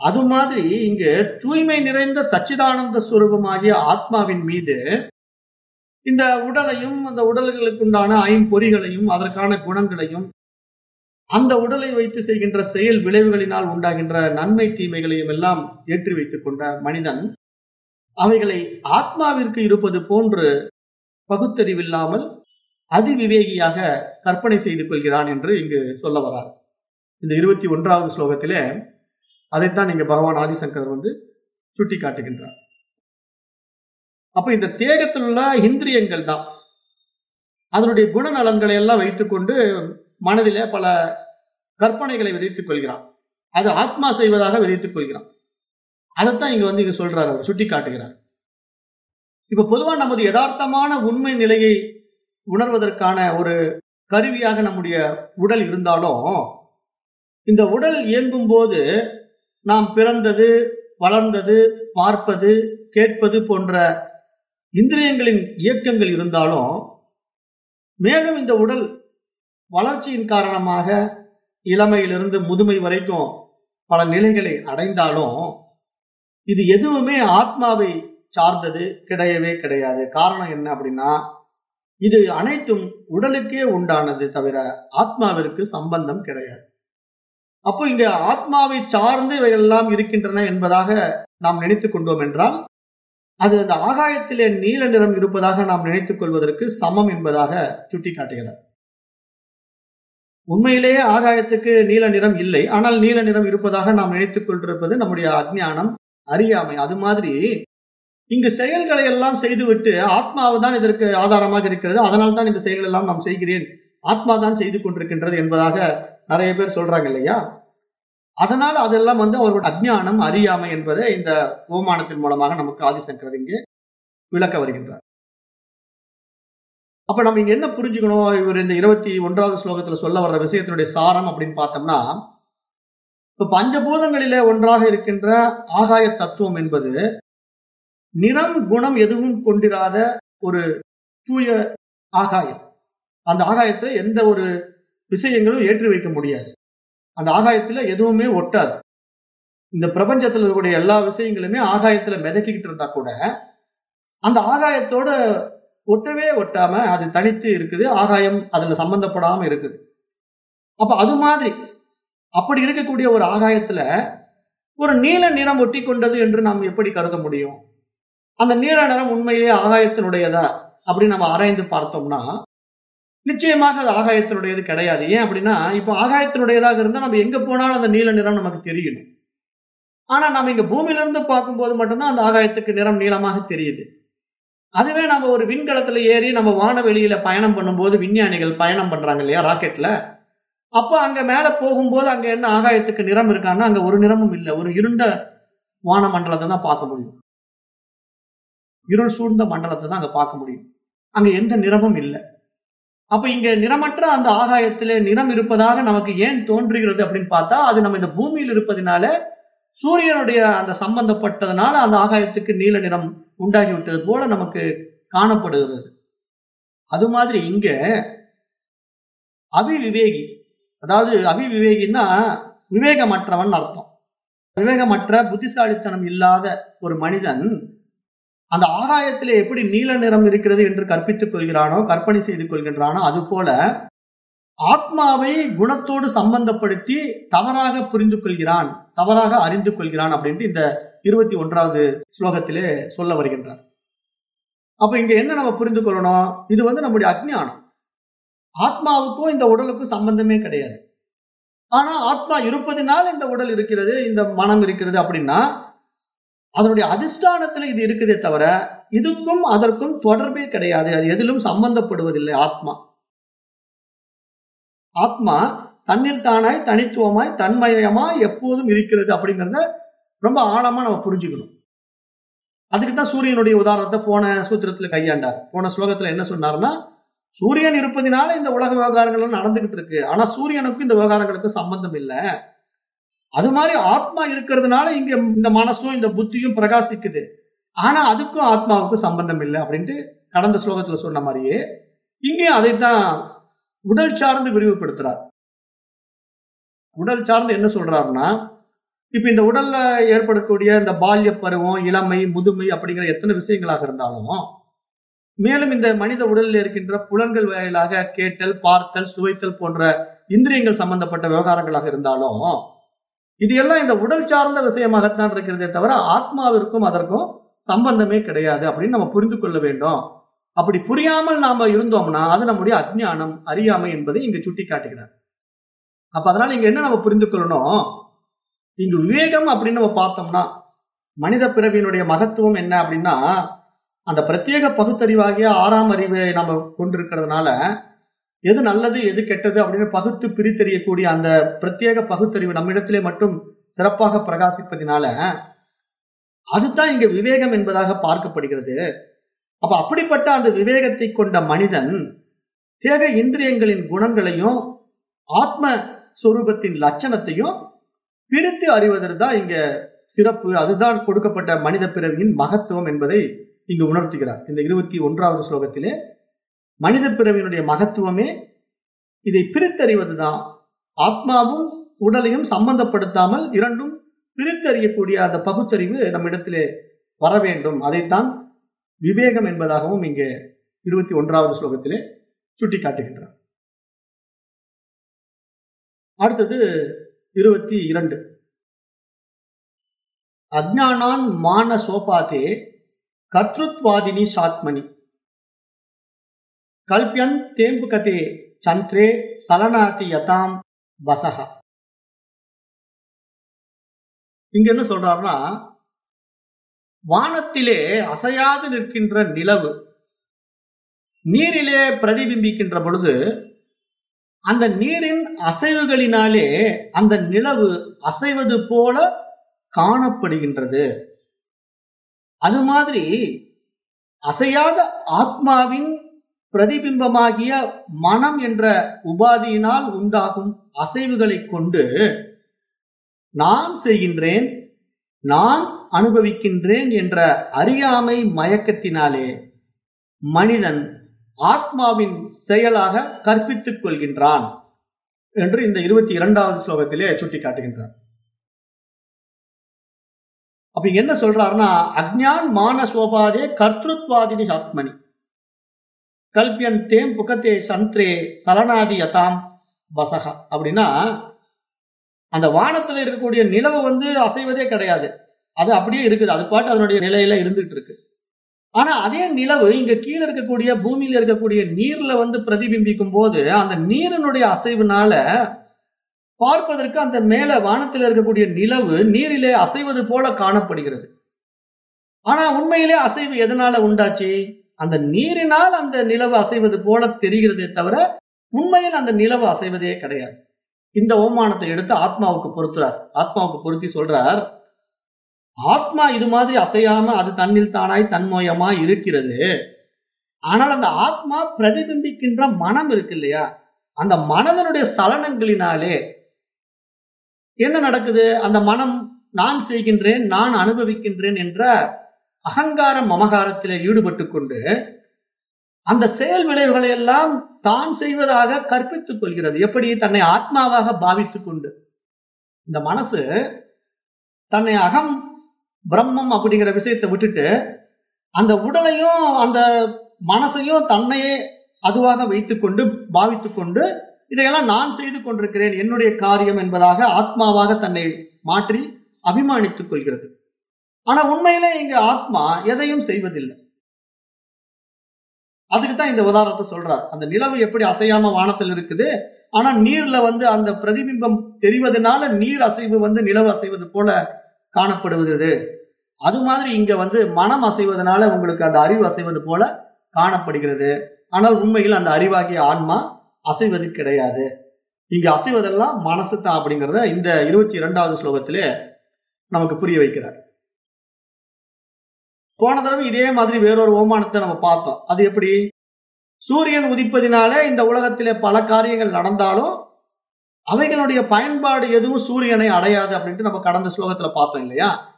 அது மாதிரி இங்கு தூய்மை நிறைந்த சச்சிதானந்த சுரூபமாகிய ஆத்மாவின் மீது இந்த உடலையும் அந்த உடல்களுக்கு உண்டான ஐம்பொறிகளையும் அதற்கான குணங்களையும் அந்த உடலை வைத்து செய்கின்ற செயல் விளைவுகளினால் உண்டாகின்ற நன்மை தீமைகளையும் எல்லாம் ஏற்றி வைத்துக் கொண்ட மனிதன் அவைகளை ஆத்மாவிற்கு இருப்பது போன்று பகுத்தறிவில்லாமல் அதிவிவேகியாக கற்பனை செய்து கொள்கிறான் என்று இங்கு சொல்ல வரார். இந்த இருபத்தி ஒன்றாவது ஸ்லோகத்திலே அதைத்தான் இங்க பகவான் ஆதிசங்கர் வந்து சுட்டி காட்டுகின்றார் அப்ப இந்த தேகத்தில் உள்ள இந்திரியங்கள் தான் அதனுடைய குணநலன்களை எல்லாம் வைத்துக்கொண்டு மனதிலே பல கற்பனைகளை விதைத்துக் கொள்கிறான். அது ஆத்மா செய்வதாக விதைத்துக் கொள்கிறான். அதைத்தான் இங்க வந்து இங்க சொல்றாரு அவர் சுட்டி காட்டுகிறார் இப்ப பொதுவா நமது யதார்த்தமான உண்மை நிலையை உணர்வதற்கான ஒரு கருவியாக நம்முடைய உடல் இருந்தாலும் இந்த உடல் இயங்கும் போது நாம் பிறந்தது வளர்ந்தது பார்ப்பது கேட்பது போன்ற இந்திரியங்களின் இயக்கங்கள் இருந்தாலும் மேலும் இந்த உடல் வளர்ச்சியின் காரணமாக இளமையிலிருந்து முதுமை வரைக்கும் பல நிலைகளை அடைந்தாலும் இது எதுவுமே ஆத்மாவை சார்ந்தது கிடையவே கிடையாது. காரணம் என்ன அப்படின்னா இது அனைத்தும் உடலுக்கே உண்டானது தவிர ஆத்மாவிற்கு சம்பந்தம் கிடையாது. அப்போ இங்க ஆத்மாவை சார்ந்து இவையெல்லாம் இருக்கின்றன என்பதாக நாம் நினைத்துக் கொண்டோம் என்றால் அது அந்த ஆகாயத்திலே நீல நிறம் இருப்பதாக நாம் நினைத்துக் கொள்வதற்கு சமம் என்பதாக சுட்டிக்காட்டுகிறார் உண்மையிலேயே ஆகாயத்துக்கு நீல நிறம் இல்லை. ஆனால் நீல நிறம் இருப்பதாக நாம் நினைத்துக் கொண்டிருப்பது நம்முடைய அஜ்ஞானம் அறியாமை. அது மாதிரி இங்கு செயல்களை எல்லாம் செய்துவிட்டு ஆத்மாவை தான் இதற்கு ஆதாரமாக இருக்கிறது. அதனால் தான் இந்த செயல்கள் எல்லாம் நாம் செய்கிறேன். ஆத்மா தான் செய்து கொண்டிருக்கின்றது என்பதாக நிறைய பேர் சொல்றாங்க இல்லையா? அதனால் அதெல்லாம் வந்து அவர்களோட அஜ்ஞானம் அறியாமை என்பதை இந்த ஓமானத்தின் மூலமாக நமக்கு ஆதிசங்கர் இங்கே விளக்க வருகின்றார். அப்ப நம்ம இங்க என்ன புரிஞ்சுக்கணும்? இவர் இந்த இருபத்தி ஒன்றாவது ஸ்லோகத்துல சொல்ல வர்ற விஷயத்தினுடைய சாரம் அப்படின்னு பார்த்தோம்னா இப்ப பஞ்சபூதங்களிலே ஒன்றாக இருக்கின்ற ஆகாய தத்துவம் என்பது நிறம் குணம் எதுவும் கொண்டிராத ஒரு தூய ஆகாயம். அந்த ஆகாயத்துல எந்த ஒரு விஷயங்களும் ஏற்றி வைக்க முடியாது. அந்த ஆகாயத்துல எதுவுமே ஒட்டாது. இந்த பிரபஞ்சத்துல இருக்கக்கூடிய எல்லா விஷயங்களுமே ஆகாயத்துல மிதக்கிக்கிட்டு இருந்தா கூட அந்த ஆகாயத்தோட ஒட்டவே ஒட்டாம அது தனித்து இருக்குது ஆகாயம் அதுல சம்பந்தப்படாம இருக்குது. அப்ப அது மாதிரி அப்படி இருக்கக்கூடிய ஒரு ஆகாயத்துல ஒரு நீல நிறம் ஒட்டி கொண்டது என்று நாம் எப்படி கருத முடியும்? அந்த நீல நிறம் உண்மையிலேயே ஆகாயத்தினுடையதா? அப்படின்னு நம்ம ஆராய்ந்து பார்த்தோம்னா நிச்சயமாக அது ஆகாயத்தினுடையது கிடையாது. ஏன் அப்படின்னா இப்போ ஆகாயத்தினுடையதாக இருந்தால் நம்ம எங்க போனாலும் அந்த நீல நிறம் நமக்கு தெரியணும் ஆனா நம்ம இங்க பூமியில இருந்து பார்க்கும்போது மட்டும்தான் அந்த ஆகாயத்துக்கு நிறம் நீளமாக தெரியுது. அதுவே நம்ம ஒரு விண்கலத்துல ஏறி நம்ம வானவெளியில பயணம் பண்ணும்போது விஞ்ஞானிகள் பயணம் பண்றாங்க இல்லையா ராக்கெட்ல. அப்போ அங்க மேல போகும்போது அங்க என்ன ஆகாயத்துக்கு நிறம் இருக்கான்னா அங்க ஒரு நிறமும் இல்லை. ஒரு இருண்ட வான மண்டலத்தை தான் பார்க்க முடியும். இருள் சூழ்ந்த மண்டலத்தை தான் அங்க பார்க்க முடியும். அங்க எந்த நிறமும் இல்லை. அப்ப இங்க நிறமற்ற அந்த ஆகாயத்துல நிறம் இருப்பதாக நமக்கு ஏன் தோன்றுகிறது அப்படின்னு பார்த்தா அது நம்ம இந்த பூமியில் இருப்பதினால சூரியனுடைய அந்த சம்பந்தப்பட்டதுனால அந்த ஆகாயத்துக்கு நீல நிறம் உண்டாகி விட்டது போல நமக்கு காணப்படுகிறது. அது மாதிரி இங்க அபிவிவேகி அதாவது அபிவிவேகின்னா விவேகமற்றவன் அர்த்தம். விவேகமற்ற புத்திசாலித்தனம் இல்லாத ஒரு மனிதன் அந்த ஆகாயத்திலே எப்படி நீல நிறம் இருக்கிறது என்று கற்பித்துக் கொள்கிறானோ கற்பனை செய்து கொள்கின்றானோ அது போல ஆத்மாவை குணத்தோடு சம்பந்தப்படுத்தி தவறாக புரிந்து கொள்கிறான் தவறாக அறிந்து கொள்கிறான் அப்படின்ட்டு இந்த இருபத்தி ஒன்றாவது ஸ்லோகத்திலே சொல்ல வருகின்றார். அப்ப இங்க என்ன நம்ம புரிந்து கொள்ளணும்? இது வந்து நம்முடைய அஜ்ஞானம். ஆத்மாவுக்கும் இந்த உடலுக்கும் சம்பந்தமே கிடையாது. ஆனா ஆத்மா இருப்பதினால் இந்த உடல் இருக்கிறது இந்த மனம் இருக்கிறது அப்படின்னா அதனுடைய அதிஷ்டானத்துல இது இருக்குதே தவிர இதுக்கும் அதற்கும் தொடர்பே கிடையாது. அது எதிலும் சம்பந்தப்படுவதில்லை ஆத்மா. ஆத்மா தன்னில் தானாய் தனித்துவமாய் தன்மயமாய் எப்போதும் இருக்கிறது அப்படிங்கிறத ரொம்ப ஆழமா நம்ம புரிஞ்சுக்கணும். அதுக்கு தான் சூரியனுடைய உதாரணத்தை போன சூத்திரத்துல கையாண்டார். போன ஸ்லோகத்துல என்ன சொன்னார்னா சூரியன் இருப்பதினால இந்த உலக விவகாரங்கள் நடந்துகிட்டு இருக்கு. ஆனா சூரியனுக்கும் இந்த விவகாரங்களுக்கும் சம்பந்தம் இல்லை. அது மாதிரி ஆத்மா இருக்கிறதுனால இங்க இந்த மனசும் இந்த புத்தியும் பிரகாசிக்குது. ஆனா அதுக்கும் ஆத்மாவுக்கும் சம்பந்தம் இல்லை அப்படின்ட்டு கடந்த ஸ்லோகத்துல சொன்ன மாதிரியே இங்கேயும் அதைத்தான் உடல் சார்ந்து விரிவுபடுத்துறார். உடல் சார்ந்து என்ன சொல்றாருன்னா இப்ப இந்த உடல்ல ஏற்படக்கூடிய இந்த பால்ய பருவம் இளமை முதுமை அப்படிங்கிற எத்தனை விஷயங்களாக இருந்தாலும் மேலும் இந்த மனித உடலில் இருக்கின்ற புலன்கள் வாயிலாக கேட்டல் பார்த்தல் சுவைத்தல் போன்ற இந்திரியங்கள் சம்பந்தப்பட்ட விவகாரங்களாக இருந்தாலும் இது எல்லாம் இந்த உடல் சார்ந்த விஷயமாகத்தான் இருக்கிறதே தவிர ஆத்மாவிற்கும் அதற்கும் சம்பந்தமே கிடையாது அப்படின்னு நம்ம புரிந்து கொள்ள வேண்டும். அப்படி புரியாமல் நாம இருந்தோம்னா அது நம்முடைய அஜ்ஞானம் அறியாமை என்பதை இங்க சுட்டி காட்டுகிறார் அப்ப அதனால இங்க என்ன நம்ம புரிந்து கொள்ளணும்? இங்கு விவேகம் அப்படின்னு நம்ம பார்த்தோம்னா மனித பிறவியினுடைய மகத்துவம் என்ன அப்படின்னா அந்த பிரத்யேக பகுத்தறிவாகிய ஆறாம் அறிவை நம்ம கொண்டிருக்கிறதுனால எது நல்லது எது கெட்டது அப்படின்னு பகுத்து பிரித்தறியக்கூடிய அந்த பிரத்யேக பகுத்தறிவு நம்மிடத்திலே மட்டும் சிறப்பாக பிரகாசிப்பதினால அதுதான் இங்க விவேகம் என்பதாக பார்க்கப்படுகிறது. அப்ப அப்படிப்பட்ட அந்த விவேகத்தை கொண்ட மனிதன் தேக இந்திரியங்களின் குணங்களையும் ஆத்ம சொரூபத்தின் லட்சணத்தையும் பிரித்து அறிவதற்கு தான் இங்க சிறப்பு அதுதான் கொடுக்கப்பட்ட மனித பிறவியின் மகத்துவம் என்பதை இங்கு உணர்த்துகிறார். இந்த இருபத்தி ஒன்றாவது ஸ்லோகத்திலே மனித பிறவியினுடைய மகத்துவமே இதை பிரித்தறிவதுதான். ஆத்மாவும் உடலையும் சம்பந்தப்படுத்தாமல் இரண்டும் பிரித்தறியக்கூடிய அந்த பகுத்தறிவு நம்மிடத்திலே வர வேண்டும். அதைத்தான் விவேகம் என்பதாகவும் இங்கே இருபத்தி ஒன்றாவது ஸ்லோகத்திலே சுட்டி காட்டுகின்றார் அடுத்தது இருபத்தி இரண்டு. அஜ்ஞானான் மான சோபாதே கர்த்தத்வாதினி சாத்மனி. கல்பியன் தேம்பு கதே சந்திரே சலனாதி யதாம் வசகா இங்க என்ன சொல்றாருன்னா வானத்திலே அசையாது நிற்கின்ற நிலவு நீரிலே பிரதிபிம்பிக்கின்ற பொழுது அந்த நீரின் அசைவுகளினாலே அந்த நிலவு அசைவது போல காணப்படுகின்றது. அது மாதிரி அசையாத ஆத்மாவின் பிரதிபிம்பமாகிய மனம் என்ற உபாதியினால் உண்டாகும் அசைவுகளை கொண்டு நான் செய்கின்றேன் நான் அனுபவிக்கின்றேன் என்ற அறியாமை மயக்கத்தினாலே மனிதன் ஆத்மாவின் செயலாக கற்பித்துக் கொள்கின்றான் என்று இந்த இருபத்தி இரண்டாவது ஸ்லோகத்திலே சுட்டி காட்டுகின்றார் அப்ப என்ன சொல்றாருன்னா அக்ஞான் மான சோபாதே கர்த்தத்வாதினி ஆத்மனி கல்பியன் தேம் புகத்தே சந்திரே சலனாதி யதாம் வசகா. அப்படின்னா அந்த வானத்துல இருக்கக்கூடிய நிலவு வந்து அசைவதே கிடையாது. அது அப்படியே இருக்குது. அது பாட்டு அதனுடைய நிலையில இருந்துட்டு இருக்கு. ஆனா அதே நிலவு இங்க கீழே இருக்கக்கூடிய பூமியில இருக்கக்கூடிய நீர்ல வந்து பிரதிபிம்பிக்கும் போது அந்த நீரினுடைய அசைவுனால பார்ப்பதற்கு அந்த மேல வானத்தில் இருக்கக்கூடிய நிலவு நீரிலே அசைவது போல காணப்படுகிறது. ஆனா உண்மையிலே அசைவு எதனால உண்டாச்சு? அந்த நீரினால் அந்த நிலவு அசைவது போல தெரிகிறதே தவிர உண்மையில் அந்த நிலவு அசைவதே கிடையாது. இந்த ஓமானத்தை எடுத்து ஆத்மாவுக்கு பொருத்துறார். ஆத்மாவுக்கு பொருத்தி சொல்றார் ஆத்மா இது மாதிரி அசையாம அது தன்னில் தானாய் தன்மயமா இருக்கிறது. ஆனால் அந்த ஆத்மா பிரதிபிம்பிக்கின்ற மனம் இருக்கு இல்லையா? அந்த மனதனுடைய சலனங்களினாலே என்ன நடக்குது? அந்த மனம் நான் செய்கின்றேன் நான் அனுபவிக்கின்றேன் என்ற அகங்காரம் மமகாரத்திலே ஈடுபட்டு கொண்டு அந்த செயல் விளைவுகளை எல்லாம் தான் செய்வதாக கற்பித்துக் கொள்கிறது. எப்படி? தன்னை ஆத்மாவாக பாவித்துக் கொண்டு. இந்த மனசு தன்னை அகம் பிரம்மம் அப்படிங்கிற விஷயத்தை விட்டுட்டு அந்த உடலையும் அந்த மனசையும் தன்னையே அதுவாக வைத்துக்கொண்டு பாவித்துக் கொண்டு இதையெல்லாம் நான் செய்து கொண்டிருக்கிறேன். என்னுடைய காரியம் என்பதாக ஆத்மாவாக தன்னை மாற்றி அபிமானித்துக் கொள்கிறது. ஆனா உண்மையிலே இங்க ஆத்மா எதையும் செய்வதில்லை. அதுக்கு தான் இந்த உதாரணத்தை சொல்றார். அந்த நிலவு எப்படி அசையாம வானத்தில் இருக்குது? ஆனா நீர்ல வந்து அந்த பிரதிபிம்பம் தெரிவதனால நீர் அசைவு வந்து நிலவு அசைவது போல காணப்படுவது அது மாதிரி இங்க வந்து மனம் அசைவதனால உங்களுக்கு அந்த அறிவு அசைவது போல காணப்படுகிறது. ஆனால் உண்மையில் அந்த அறிவாகிய ஆன்மா அசைவது கிடையாது. இங்க அசைவதெல்லாம் மனசு தான் அப்படிங்கிறத இந்த இருபத்தி இரண்டாவது ஸ்லோகத்திலே நமக்கு புரிய வைக்கிறார். போன தடவை இதே மாதிரி வேறொரு ஓமானத்தை நம்ம பார்த்தோம். அது எப்படி? சூரியன் உதிப்பதினாலே இந்த உலகத்திலே பல காரியங்கள் நடந்தாலும் அவைகளுடைய பயன்பாடு எதுவும் சூரியனை அடையாது அப்படின்ட்டு நம்ம கடந்த ஸ்லோகத்துல பார்த்தோம் இல்லையா?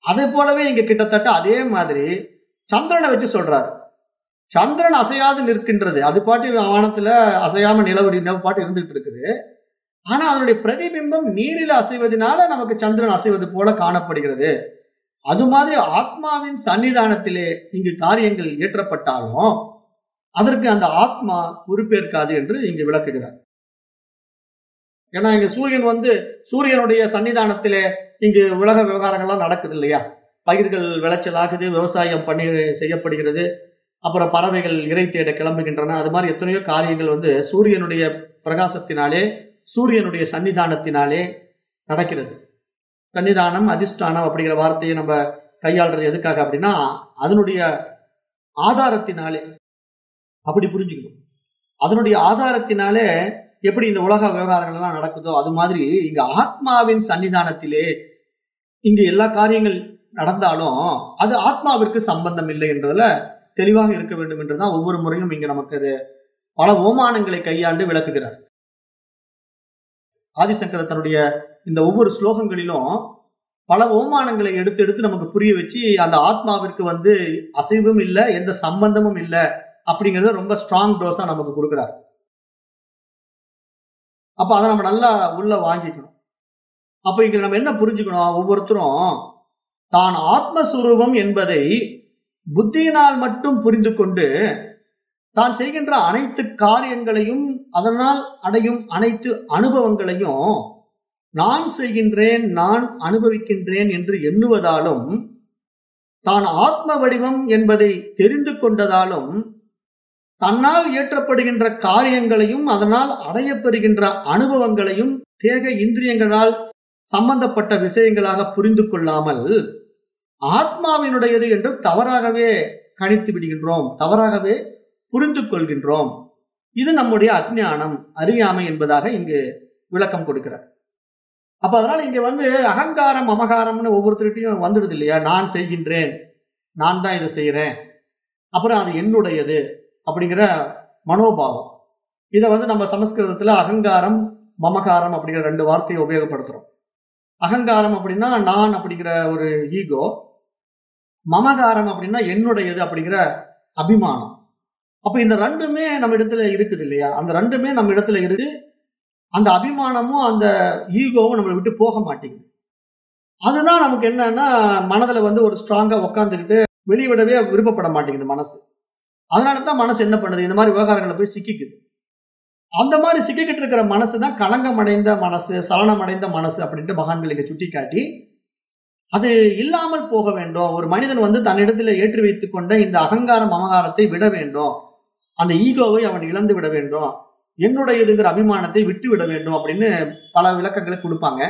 அதே போலவே இங்க கிட்டத்தட்ட அதே மாதிரி சந்திரனை வச்சு சொல்றாரு. சந்திரன் அசையாது நிற்கின்றது. அது பாட்டு வானத்துல அசையாம நிலவு நிலவு பாட்டு இருந்துட்டு இருக்குது. ஆனா அதனுடைய பிரதிபிம்பம் நீரில் அசைவதனால நமக்கு சந்திரன் அசைவது போல காணப்படுகிறது. அது மாதிரி ஆத்மாவின் சன்னிதானத்திலே இங்கு காரியங்கள் இயற்றப்பட்டாலும் அதற்கு அந்த ஆத்மா பொறுப்பேற்காது என்று இங்கு விளக்குகிறார். ஏன்னா இங்க சூரியன் வந்து சூரியனுடைய சன்னிதானத்திலே இங்கு உலக விவகாரங்கள்லாம் நடக்குது இல்லையா பயிர்கள் விளைச்சல் ஆகுது விவசாயம் பண்ணி செய்யப்படுகிறது அப்புறம் பறவைகள் இறை தேட கிளம்புகின்றன அது மாதிரி எத்தனையோ காரியங்கள் வந்து சூரியனுடைய பிரகாசத்தினாலே சூரியனுடைய சன்னிதானத்தினாலே நடக்கிறது. சன்னிதானம் அதிஷ்டானம் அப்படிங்கிற வார்த்தையை நம்ம கையாளுறது எதுக்காக அப்படின்னா அதனுடைய ஆதாரத்தினாலே. அப்படி புரிஞ்சுக்கணும். அதனுடைய ஆதாரத்தினாலே எப்படி இந்த உலக விவகாரங்கள் எல்லாம் நடக்குதோ அது மாதிரி இங்க ஆத்மாவின் சன்னிதானத்திலே இங்க எல்லா காரியங்கள் நடந்தாலும் அது ஆத்மாவிற்கு சம்பந்தம் இல்லை என்றதுல தெளிவாக இருக்க வேண்டும் என்றுதான் ஒவ்வொரு முறையும் இங்க நமக்கு அது பல ஓமானங்களை கையாண்டு விளக்குகிறார். ஆதிசங்கர தன்னுடைய இந்த ஒவ்வொரு ஸ்லோகங்களிலும் பல ஓமானங்களை எடுத்து எடுத்து நமக்கு புரிய வச்சு அந்த ஆத்மாவிற்கு வந்து அசைவும் இல்லை எந்த சம்பந்தமும் இல்லை அப்படிங்கறத ரொம்ப ஸ்ட்ராங் டோஸா நமக்கு கொடுக்குறாரு. அப்ப அதை நம்ம நல்லா உள்ள வாங்கிக்கணும். அப்ப இங்க நம்ம என்ன புரிஞ்சுக்கணும்? ஒவ்வொருத்தரும் தான் ஆத்மஸ்வரூபம் என்பதை புத்தியினால் மட்டும் புரிந்து கொண்டு தான் செய்கின்ற அனைத்து காரியங்களையும் அதனால் அடையும் அனைத்து அனுபவங்களையும் நான் செய்கின்றேன் நான் அனுபவிக்கின்றேன் என்று எண்ணுவதாலும் தான் ஆத்ம வடிவம் என்பதை தெரிந்து கொண்டதாலும் தன்னால் இயற்றப்படுகின்ற காரியங்களையும் அதனால் அடையப்பெறுகின்ற அனுபவங்களையும் தேக இந்திரியங்களால் சம்பந்தப்பட்ட விஷயங்களாக புரிந்து கொள்ளாமல் ஆத்மாவினுடையது என்று தவறாகவே கணித்து விடுகின்றோம் தவறாகவே புரிந்து கொள்கின்றோம். இது நம்முடைய அஜ்ஞானம் அறியாமை என்பதாக இங்கு விளக்கம் கொடுக்கிறார். அப்ப அதனால இங்க வந்து அகங்காரம் அமகாரம்னு ஒவ்வொருத்தருகிட்டையும் வந்துடுது இல்லையா? நான் செய்கின்றேன். நான் தான் இதை செய்யறேன் அப்புறம் அது என்னுடையது அப்படிங்கிற மனோபாவம். இதை வந்து நம்ம சமஸ்கிருதத்துல அகங்காரம் மமகாரம் அப்படிங்கிற ரெண்டு வார்த்தையை உபயோகப்படுத்துறோம். அகங்காரம் அப்படின்னா நான் அப்படிங்கிற ஒரு ஈகோ மமகாரம் அப்படின்னா என்னுடையது அப்படிங்கிற அபிமானம். அப்ப இந்த ரெண்டுமே நம்ம இடத்துல இருக்குது இல்லையா? அந்த ரெண்டுமே நம்ம இடத்துல இருக்கு. அந்த அபிமானமும் அந்த ஈகோவும் நம்மளை விட்டு போக மாட்டேங்குது. அதுதான் நமக்கு என்னன்னா மனதுல வந்து ஒரு ஸ்ட்ராங்கா உட்காந்துக்கிட்டு வெளிவிடவே விருப்பப்பட மாட்டேங்குது மனசு. அதனால தான் மனசு என்ன பண்ணுது? இந்த மாதிரி விவகாரங்களை போய் சிக்கிக்குது. அந்த மாதிரி சிக்கிக்கிட்டு இருக்கிற மனசு தான் களங்கம் அடைந்த மனசு சலனமடைந்த மனசு அப்படின்ட்டு மகான்கள் சுட்டி காட்டி அது இல்லாமல் போக வேண்டும். ஒரு மனிதன் வந்து தன்னிடத்துல ஏற்றி வைத்துக் கொண்ட இந்த அகங்காரம் அமகாரத்தை விட வேண்டும். அந்த ஈகோவை அவன் இழந்து விட வேண்டும். என்னுடையதுங்கிற அபிமானத்தை விட்டு விட வேண்டும் அப்படின்னு பல விளக்கங்களை கொடுப்பாங்க.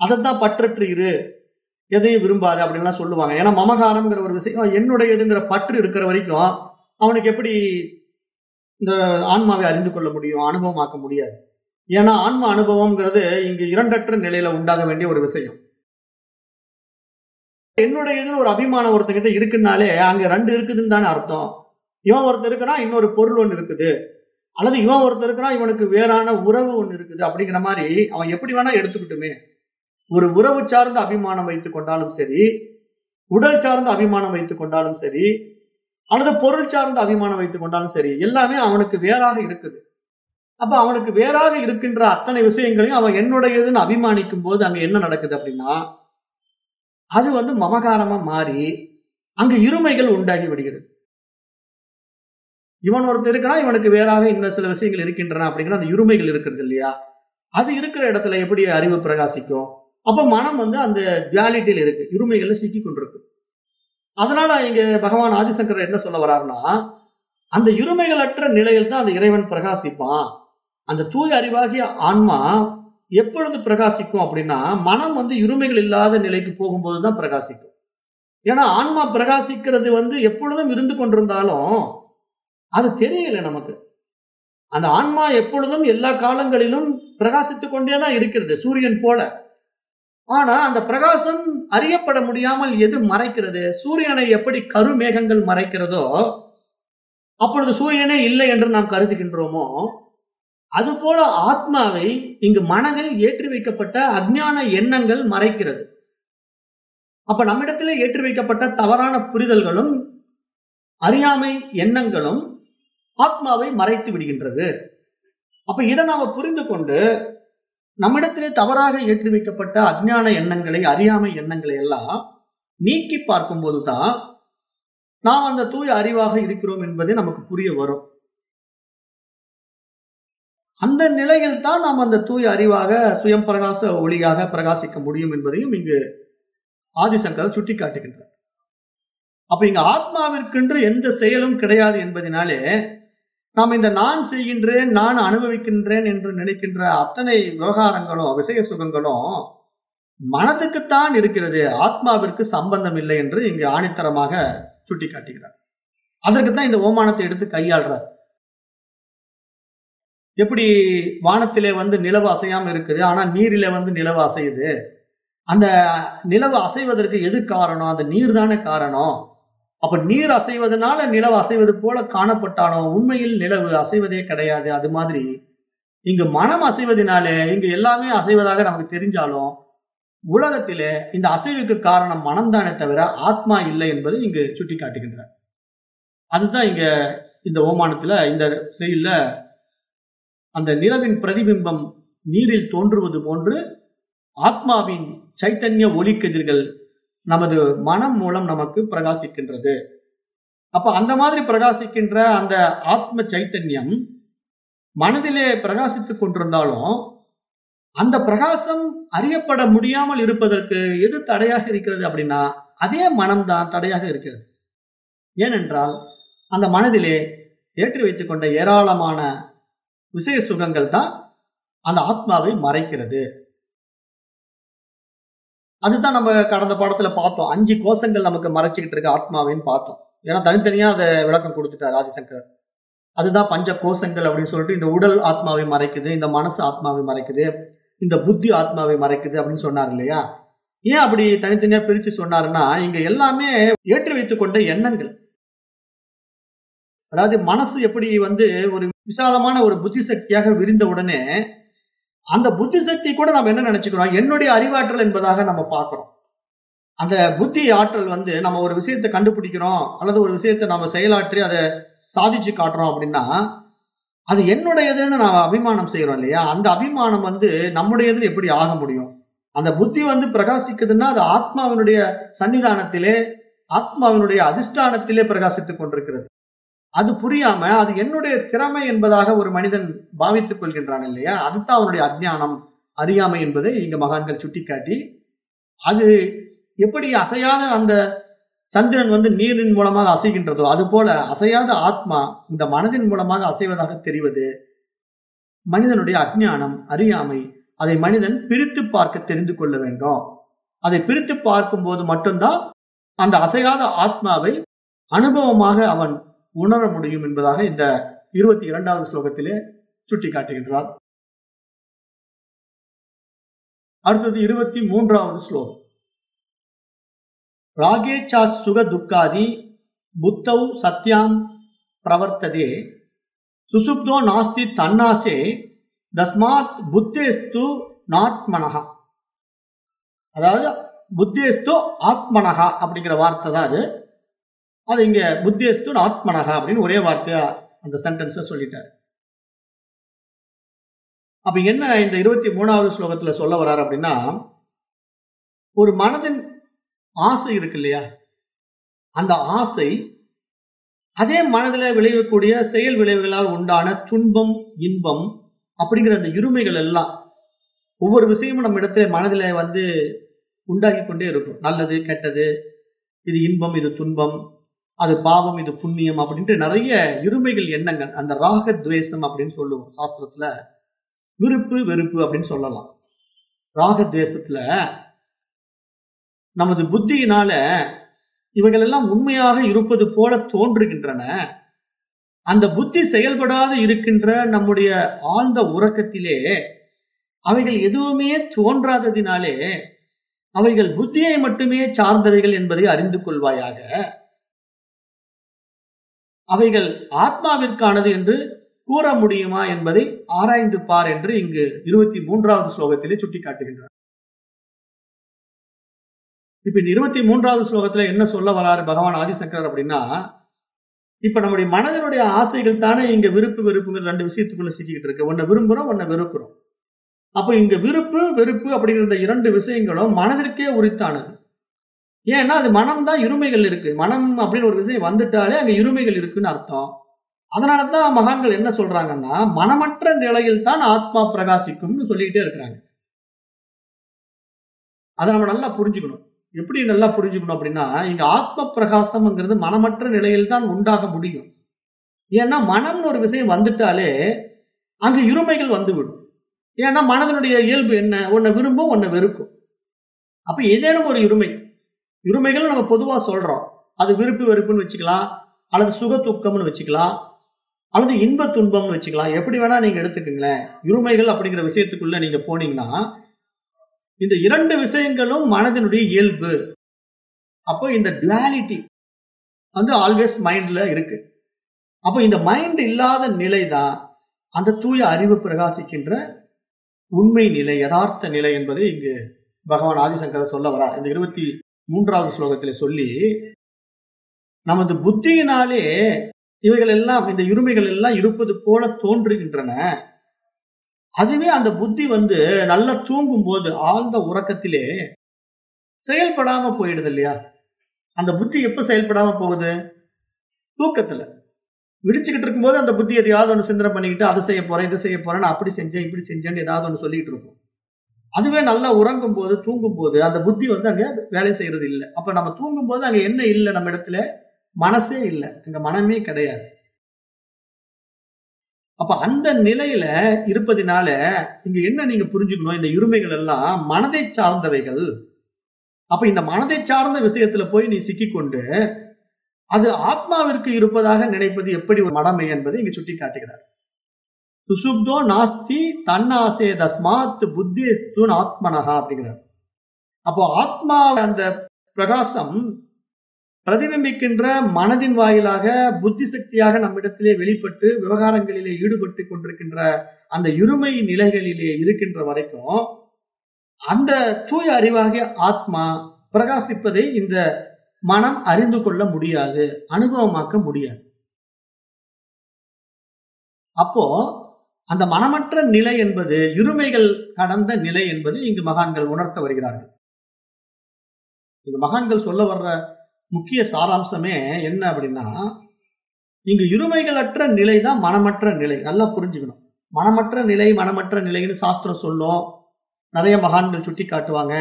அதைத்தான் பற்றற்று இரு எதையும் விரும்பாது அப்படின்லாம் சொல்லுவாங்க. ஏன்னா மமகாரம்ங்கிற ஒரு விஷயம் என்னுடையதுங்கிற பற்று இருக்கிற வரைக்கும் அவனுக்கு எப்படி இந்த ஆன்மாவை அறிந்து கொள்ள முடியும் அனுபவமாக்க முடியாது. ஏன்னா ஆன்மா அனுபவம்ங்கிறது இங்கு இரண்டற்ற நிலையில உண்டாக வேண்டிய ஒரு விஷயம். என்னுடையதுன்னு ஒரு அபிமானம் ஒருத்தங்கிட்ட இருக்குன்னாலே அங்க ரெண்டு இருக்குதுன்னு தானே அர்த்தம். இவன் ஒருத்தர் இருக்கிறான் இன்னொரு பொருள் ஒன்று இருக்குது. அல்லது இவன் ஒருத்தர் இருக்கிறான் இவனுக்கு வேறான உறவு ஒன்று இருக்குது. அப்படிங்கிற மாதிரி அவன் எப்படி வேணா எடுத்துக்கிட்டுமே ஒரு உறவு சார்ந்த அபிமானம் வைத்துக் கொண்டாலும் சரி உடல் சார்ந்த அபிமானம் வைத்துக் கொண்டாலும் சரி அல்லது பொருள் சார்ந்த அபிமானம் வைத்துக் கொண்டாலும் சரி எல்லாமே அவனுக்கு வேறாக இருக்குது. அப்ப அவனுக்கு வேறாக இருக்கின்ற அத்தனை விஷயங்களையும் அவன் என்னுடையதுன்னு அபிமானிக்கும் போது அங்க என்ன நடக்குது அப்படின்னா அது வந்து மமகாரமா மாறி அங்கு இருமைகள் உண்டாகி விடுகிறது. இவன் ஒருத்தர் இருக்கிறான் இவனுக்கு வேறாக இன்னும் சில விஷயங்கள் இருக்கின்றன அப்படிங்கிற அந்த இருமைகள் இருக்கிறது இல்லையா? அது இருக்கிற இடத்துல எப்படி அறிவு பிரகாசிக்கும்? அப்ப மனம் வந்து அந்த டுவாலிட்டியில இருக்கு இருமைகள்ல சிக்கி கொண்டிருக்கு. அதனால இங்க பகவான் ஆதிசங்கர் என்ன சொல்ல வர்றாருன்னா அந்த இருமைகளற்ற நிலையில் தான் அந்த இறைவன் பிரகாசிப்பான். அந்த தூய அறிவாகிய ஆன்மா எப்பொழுது பிரகாசிக்கும் அப்படின்னா மனம் வந்து இருமைகள் இல்லாத நிலைக்கு போகும்போது தான் பிரகாசிக்கும். ஏன்னா ஆன்மா பிரகாசிக்கிறது வந்து எப்பொழுதும் இருந்து கொண்டிருந்தாலும் அது தெரியல நமக்கு. அந்த ஆன்மா எப்பொழுதும் எல்லா காலங்களிலும் பிரகாசித்துக் கொண்டே தான் இருக்கிறது சூரியன் போல. ஆனா அந்த பிரகாசம் அறியப்பட முடியாமல் எது மறைக்கிறது? சூரியனை எப்படி கருமேகங்கள் மறைக்கிறதோ அப்பொழுது சூரியனே இல்லை என்று நாம் கருதுகின்றோமோ அது போல ஆத்மாவை இங்கு மனதில் ஏற்றி வைக்கப்பட்ட அஜ்ஞான எண்ணங்கள் மறைக்கிறது. அப்ப நம்மிடத்திலே ஏற்றி வைக்கப்பட்ட தவறான புரிதல்களும் அறியாமை எண்ணங்களும் ஆத்மாவை மறைத்து விடுகின்றது. அப்ப இதை நாம புரிந்து கொண்டு நம்மிடத்திலே தவறாக ஏற்றி வைக்கப்பட்ட அஜ்ஞான எண்ணங்களை அறியாமை எண்ணங்களை எல்லாம் நீக்கி பார்க்கும் போதுதான் நாம் அந்த தூய அறிவாக இருக்கிறோம் என்பதே நமக்கு புரிய வரும். அந்த நிலையில் தான் நாம் அந்த தூய அறிவாக சுயம் பிரகாச ஒளியாக பிரகாசிக்க முடியும் என்பதையும் இங்கு ஆதிசங்கர் சுட்டி காட்டுகின்றார் அப்ப இங்க ஆத்மாவிற்கென்று எந்த செயலும் கிடையாது என்பதனாலே நாம் இந்த நான் செய்கின்றேன் நான் அனுபவிக்கின்றேன் என்று நினைக்கின்ற அத்தனை விவகாரங்களும் விசய சுகங்களும் மனதுக்குத்தான் இருக்கிறது. ஆத்மாவிற்கு சம்பந்தம் இல்லை என்று இங்கு ஆணித்தரமாக சுட்டி காட்டுகிறார் அதற்குத்தான் இந்த ஓமானத்தை எடுத்து கையாள்றார். எப்படி வானத்திலே வந்து நிலவு அசையாம இருக்குது ஆனா நீரிலே வந்து நிலவு அசையுது? அந்த நிலவு அசைவதற்கு எது காரணம்? அந்த நீர் தானே காரணம்? அப்ப நீர் அசைவதனால நிலவு அசைவது போல காணப்பட்டாலும் உண்மையில் நிலவு அசைவதே கிடையாது. அது மாதிரி இங்கு மனம் அசைவதனாலே இங்கு எல்லாமே அசைவதாக நமக்கு தெரிஞ்சாலும் உலகத்திலே இந்த அசைவுக்கு காரணம் மனம்தானே தவிர ஆத்மா இல்லை என்பது இங்கு சுட்டி காட்டுகின்றார் அதுதான் இங்க இந்த ஓமானத்துல இந்த செயல அந்த நிலவின் பிரதிபிம்பம் நீரில் தோன்றுவது போன்று ஆத்மாவின் சைத்தன்ய ஒளிக்கதிர்கள் நமது மனம் மூலம் நமக்கு பிரகாசிக்கின்றது. அப்ப அந்த மாதிரி பிரகாசிக்கின்ற அந்த ஆத்ம சைத்தன்யம் மனதிலே பிரகாசித்துக் கொண்டிருந்தாலும் அந்த பிரகாசம் அறியப்பட முடியாமல் இருப்பதற்கு எது தடையாக இருக்கிறது அப்படின்னா அதே மனம்தான் தடையாக இருக்கிறது. ஏனென்றால் அந்த மனதிலே ஏற்றி வைத்துக் கொண்ட ஏராளமான விசய சுகங்கள் தான் அந்த ஆத்மாவை மறைக்கிறது. அதுதான் நம்ம கடந்த பாடத்துல பார்த்தோம். அஞ்சு கோஷங்கள் நமக்கு மறைச்சிக்கிட்டு இருக்க ஆத்மாவின்னு பார்த்தோம். ஏன்னா தனித்தனியா அதை விளக்கம் கொடுத்துட்டார் ஆதிசங்கர். அதுதான் பஞ்ச கோஷங்கள் அப்படின்னு சொல்லிட்டு இந்த உடல் ஆத்மாவை மறைக்குது இந்த மனசு ஆத்மாவை மறைக்குது இந்த புத்தி ஆத்மாவை மறைக்குது அப்படின்னு சொன்னார் இல்லையா? ஏன் அப்படி தனித்தனியா பிரிச்சு சொன்னாருன்னா இங்க எல்லாமே ஏற்றி வைத்துக் கொண்ட எண்ணங்கள். அதாவது மனசு எப்படி வந்து ஒரு விசாலமான ஒரு புத்தி சக்தியாக விரிந்த உடனே அந்த புத்தி சக்தி கூட நம்ம என்ன நினைச்சுக்கிறோம்? என்னுடைய அறிவாற்றல் என்பதாக நம்ம பார்க்கிறோம். அந்த புத்தி ஆற்றல் வந்து நம்ம ஒரு விஷயத்தை கண்டுபிடிக்கிறோம் அல்லது ஒரு விஷயத்தை நம்ம செயலாற்றி அதை சாதிச்சு காட்டுறோம் அப்படின்னா அது என்னுடையதுன்னு நான் அபிமானம் செய்யறோம் இல்லையா? அந்த அபிமானம் வந்து நம்முடையதுன்னு எப்படி ஆக முடியும்? அந்த புத்தி வந்து பிரகாசிக்குதுன்னா அது ஆத்மாவினுடைய சன்னிதானத்திலே ஆத்மாவினுடைய அதிஷ்டானத்திலே பிரகாசித்துக் கொண்டிருக்கிறது. அது புரியாம அது என்னுடைய திறமை என்பதாக ஒரு மனிதன் பாவித்துக் கொள்கின்றான் இல்லையா? அதுதான் அவனுடைய அஜ்ஞானம் அறியாமை என்பதை இங்க மகான்கள் சுட்டிக்காட்டி அது எப்படி அசையாத அந்த சந்திரன் வந்து நீரின் மூலமாக அசைகின்றதோ அது போல அசையாத ஆத்மா இந்த மனதின் மூலமாக அசைவதாக தெரிவது மனிதனுடைய அஜ்ஞானம் அறியாமை அதை மனிதன் பிரித்து பார்க்க தெரிந்து கொள்ள வேண்டும். அதை பிரித்து பார்க்கும் போது மட்டும்தான் அந்த அசையாத ஆத்மாவை அனுபவமாக அவன் உணர முடியும் என்பதாக இந்த இருபத்தி இரண்டாவது ஸ்லோகத்திலே சுட்டி காட்டுகின்றார் அடுத்தது இருபத்தி மூன்றாவது ஸ்லோகம். ராகேச்சா சுக துக்காதி புத்தௌ சத்யாம் பிரவர்த்ததே. சுசுப்தோ நாஸ்தி தன்னாசே தஸ்மாத் புத்தேஸ்து நாத்மனகா அதாவது புத்தேஸ்து ஆத்மனகா அப்படிங்கிற வார்த்தை தான் அது. அது இங்க புத்தேஸ்து ஆத்மனகா அப்படின்னு ஒரே வார்த்தையா அந்த சென்டென்ஸ சொல்லிட்டாரு. அப்ப என்ன இந்த இருபத்தி மூணாவது ஸ்லோகத்துல சொல்ல வர்றாரு அப்படின்னா ஒரு மனதின் ஆசை இருக்கு இல்லையா? அந்த ஆசை அதே மனதில் விளையக்கூடிய செயல் விளைவுகளால் உண்டான துன்பம் இன்பம் அப்படிங்கிற அந்த இருமைகள் எல்லாம் ஒவ்வொரு விஷயமும் நம்ம இடத்துல மனதில் வந்து உண்டாகி கொண்டே இருக்கும். நல்லது கெட்டது இது இன்பம் இது துன்பம் அது பாவம் இது புண்ணியம் அப்படின்ட்டு நிறைய இருமைகள் எண்ணங்கள் அந்த ராக துவேஷம் அப்படின்னு சொல்லுவோம் சாஸ்திரத்துல. விருப்பு வெறுப்பு அப்படின்னு சொல்லலாம். ராக துவேஷத்துல நமது புத்தியினால இவைகள் எல்லாம் உண்மையாக இருப்பது போல தோன்றுகின்றன. அந்த புத்தி செயல்படாது இருக்கின்ற நம்முடைய ஆழ்ந்த உறக்கத்திலே அவைகள் எதுவுமே தோன்றாததினாலே அவைகள் புத்தியை மட்டுமே சார்ந்தவைகள் என்பதை அறிந்து கொள்வாயாக. அவைகள் ஆத்மாவிற்கானது என்று கூற முடியுமா என்பதை ஆராய்ந்து பார் என்று இங்கு இருபத்தி மூன்றாவது ஸ்லோகத்திலே சுட்டிக்காட்டுகின்றார். இப்ப இந்த இருபத்தி மூன்றாவது ஸ்லோகத்துல என்ன சொல்ல வராரு பகவான் ஆதிசங்கரர் அப்படின்னா இப்ப நம்முடைய மனதனுடைய ஆசைகள் தானே இங்க விருப்பு வெறுப்புங்கிற ரெண்டு விஷயத்துக்குள்ள சிக்கிக்கிட்டு இருக்கு. ஒன்ன விரும்புறோம் ஒன்ன வெறுக்கிறோம். அப்ப இங்க விருப்பு வெறுப்பு அப்படிங்கிற இரண்டு விஷயங்களும் மனதிற்கே உரித்தானது. ஏன்னா அது மனம் தான் இருமைகள் இருக்கு. மனம் அப்படின்னு ஒரு விஷயம் வந்துட்டாலே அங்க இருமைகள் இருக்குன்னு அர்த்தம். அதனாலதான் மகான்கள் என்ன சொல்றாங்கன்னா மனமற்ற நிலையில் தான் ஆத்மா பிரகாசிக்கும்னு சொல்லிக்கிட்டே இருக்கிறாங்க. அதை நம்ம நல்லா புரிஞ்சுக்கணும். எப்படி நல்லா புரிஞ்சுக்கணும் அப்படின்னா இங்க ஆத்ம பிரகாசம்ங்கிறது மனமற்ற நிலையில் தான் உண்டாக முடியும். ஏன்னா மனம்னு ஒரு விஷயம் வந்துட்டாலே அங்கு இருமைகள் வந்துவிடும். ஏன்னா மனதனுடைய இயல்பு என்ன? ஒன்னை விரும்பும் ஒன்னை வெறுக்கும். அப்ப ஏதேனும் ஒரு இருமை இருமைகள் நம்ம பொதுவாக சொல்றோம். அது விருப்பு வெறுப்புன்னு வச்சுக்கலாம் அல்லது சுக துக்கம்னு வச்சுக்கலாம் அல்லது இன்ப துன்பம்னு வச்சுக்கலாம். எப்படி வேணா நீங்க எடுத்துக்கங்களேன். இருமைகள் அப்படிங்கிற விஷயத்துக்குள்ள நீங்க போனீங்கன்னா இந்த இரண்டு விஷயங்களும் மனதினுடைய இயல்பு. அப்போ இந்த டுவாலிட்டி வந்து ஆல்வேஸ் மைண்ட்ல இருக்கு. அப்போ இந்த மைண்ட் இல்லாத நிலை தான் அந்த தூய அறிவு பிரகாசிக்கின்ற உண்மை நிலை யதார்த்த நிலை என்பதை இங்கு பகவான் ஆதிசங்கரர் சொல்ல வரார் இந்த இருபத்தி மூன்றாவது ஸ்லோகத்தில் சொல்லி நமது புத்தியினாலே இவைகள் எல்லாம் இந்த இருமைகள் எல்லாம் இருப்பது போல தோன்றுகின்றன. அதுவே அந்த புத்தி வந்து நல்லா தூங்கும் போது ஆழ்ந்த உறக்கத்திலே செயல்படாம போயிடுது இல்லையா? அந்த புத்தி எப்ப செயல்படாம போகுது? தூக்கத்துல. விடிச்சுக்கிட்டு இருக்கும்போது அந்த புத்தி எதையாவது ஒன்று சிந்தனை பண்ணிக்கிட்டு அதை செய்ய போறேன் இதை செய்ய போறேன் அப்படி செஞ்சேன் இப்படி செஞ்சேன்னு ஏதாவது ஒன்று சொல்லிட்டு இருக்கும். அதுவே நல்லா உறங்கும் போது தூங்கும் போது அந்த புத்தி வந்து அங்க வேலை செய்யறது இல்லை. அப்ப நம்ம தூங்கும் போது அங்க என்ன இல்லை நம்ம இடத்துல? மனசே இல்லை. அங்க மனமே கிடையாது. அப்ப அந்த நிலையில இருப்பதினால இங்க என்ன நீங்க புரிஞ்சுக்கணும்? இந்த இருமைகள் எல்லாம் மனதை சார்ந்தவைகள். அப்ப இந்த மனதை சார்ந்த விஷயத்துல போய் நீ சிக்கிக்கொண்டு அது ஆத்மாவிற்கு இருப்பதாக நினைப்பது எப்படி ஒரு மடமை என்பதை இங்க சுட்டி காட்டுகிறார் சுசுப்தோ நாஸ்தி தன்னாசே தஸ்மாத் புத்திஸ்துன் ஆத்மனஹா அப்படிங்கிறார். அப்போ ஆத்மா அந்த பிரகாசம் பிரதிபிம்பிக்கின்ற மனதின் வாயிலாக புத்தி சக்தியாக நம்மிடத்திலே வெளிப்பட்டு விவகாரங்களிலே ஈடுபட்டு கொண்டிருக்கின்ற அந்த இருமை நிலைகளிலே இருக்கின்ற வரைக்கும் அந்த தூய அறிவாகிய ஆத்மா பிரகாசிப்பதை இந்த மனம் அறிந்து கொள்ள முடியாது அனுபவமாக்க முடியாது. அப்போ அந்த மனமற்ற நிலை என்பது இருமைகள் கடந்த நிலை என்பது இங்கு மகான்கள் உணர்த்த வருகிறார்கள். இங்கு மகான்கள் சொல்ல வர்ற முக்கிய சாராம்சமே என்ன அப்படின்னா இங்கு இருமைகளற்ற நிலை தான் மனமற்ற நிலை. நல்லா புரிஞ்சுக்கணும். மனமற்ற நிலை மனமற்ற நிலைன்னு சாஸ்திரம் சொல்லும். நிறைய மகான்கள் சுட்டி காட்டுவாங்க.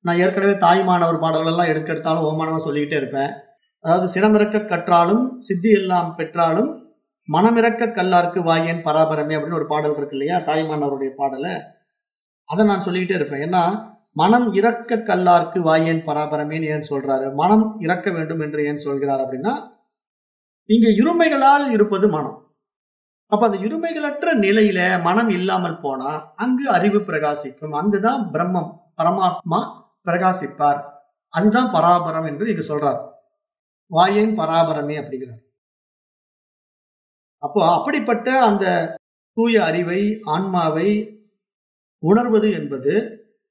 நான் ஏற்கனவே தாய்மானவர் பாடல்கள் எல்லாம் எடுக்க எடுத்தாலும் ஓமானவா சொல்லிக்கிட்டே இருப்பேன். அதாவது சினமிறக்க கற்றாலும் சித்தி எல்லாம் பெற்றாலும் மனமிறக்க கல்லாருக்கு வாயேன் பராபரமே அப்படின்னு ஒரு பாடல் இருக்கு இல்லையா? தாய்மானவருடைய பாடலை. அதை நான் சொல்லிக்கிட்டே இருப்பேன். ஏன்னா மனம் இறக்க கல்லார்க்கு வாயேன் பராபரமேன்னு ஏன் சொல்றாரு? மனம் இறக்க வேண்டும் என்று ஏன் சொல்கிறார் அப்படின்னா இங்க இருமைகளால் இருப்பது மனம். அப்ப அந்த இருமைகளற்ற நிலையில மனம் இல்லாமல் போனா அங்கு அறிவு பிரகாசிக்கும். அங்குதான் பிரம்மம் பரமாத்மா பிரகாசிப்பார். அதுதான் பராபரம் என்று இங்கு சொல்றார். வாயேன் பராபரமே அப்படிங்கிறார். அப்போ அப்படிப்பட்ட அந்த தூய அறிவை ஆன்மாவை உணர்வது என்பது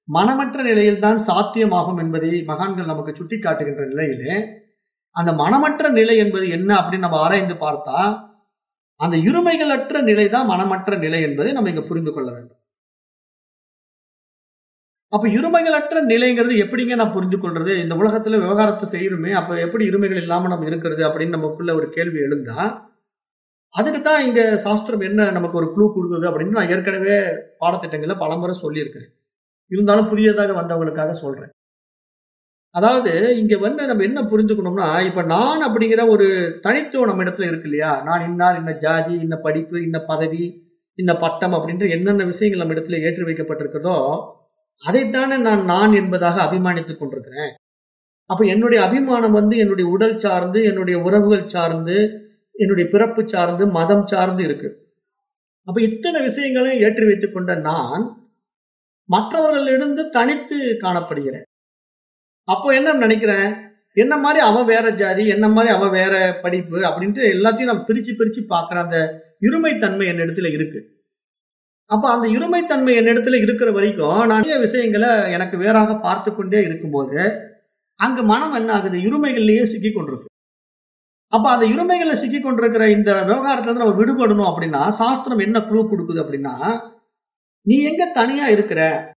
மனமற்ற நிலையில்தான் சாத்தியமாகும் என்பதை மகான்கள் நமக்கு சுட்டி காட்டுகின்ற நிலையிலே அந்த மனமற்ற நிலை என்பது என்ன அப்படின்னு நம்ம ஆராய்ந்து பார்த்தா அந்த இருமைகளற்ற நிலை தான் மனமற்ற நிலை என்பதை நம்ம இங்க புரிந்து கொள்ள வேண்டும். அப்ப இருமைகளற்ற நிலைங்கிறது எப்படிங்க நான் புரிந்து கொள்றது? இந்த உலகத்துல விவகாரத்தை செய்யணுமே அப்ப எப்படி இருமைகள் இல்லாம நம்ம இருக்கிறது அப்படின்னு நமக்குள்ள ஒரு கேள்வி எழுந்தா அதுக்கு தான் இங்க சாஸ்திரம் என்ன நமக்கு ஒரு குழு கொடுக்குது அப்படின்னு நான் ஏற்கனவே பாடத்திட்டங்களில் பலமுறை சொல்லியிருக்கிறேன். இருந்தாலும் புதியதாக வந்தவங்களுக்காக சொல்றேன். அதாவது இங்க வந்து நம்ம என்ன புரிஞ்சுக்கணும்னா இப்ப நான் அப்படிங்கிற ஒரு தனித்துவம் நம்ம இடத்துல இருக்கு இல்லையா? நான் இன்னார் இன்ன ஜாதி இன்ன படிப்பு இன்ன பதவி இன்ன பட்டம் அப்படின்ற என்னென்ன விஷயங்கள் நம்ம இடத்துல ஏற்றி வைக்கப்பட்டிருக்கிறதோ அதைத்தானே நான் நான் என்பதாக அபிமானித்துக் கொண்டிருக்கிறேன். அப்ப என்னுடைய அபிமானம் வந்து என்னுடைய உடல் சார்ந்து என்னுடைய உறவுகள் சார்ந்து என்னுடைய பிறப்பு சார்ந்து மதம் சார்ந்து இருக்கு. அப்ப இத்தனை விஷயங்களையும் ஏற்றி வைத்துக் கொண்ட நான் மற்றவர்களிடந்து தனித்து காணப்படுகிறேன். அப்போ என்ன நினைக்கிறேன்? என்ன மாதிரி அவன் வேற ஜாதி என்ன மாதிரி அவன் வேற படிப்பு அப்படின்ட்டு எல்லாத்தையும் நான் பிரிச்சு பிரிச்சு பாக்குற அந்த இருமைத்தன்மை என் இடத்துல இருக்கு. அப்ப அந்த இருமைத்தன்மை என் இடத்துல இருக்கிற வரைக்கும் நான் நிறைய விஷயங்களை எனக்கு வேறாக பார்த்து கொண்டே இருக்கும்போது அங்க மனம் என்ன ஆகுது? இருமைகள்லயே சிக்கி கொண்டிருக்கு. அப்ப அந்த இருமைகள்ல சிக்கி கொண்டிருக்கிற இந்த விவகாரத்துல இருந்து நம்ம விடுபடணும் அப்படின்னா சாஸ்திரம் என்ன குழு கொடுக்குது அப்படின்னா நீ எங்க தனியா இருக்கிற?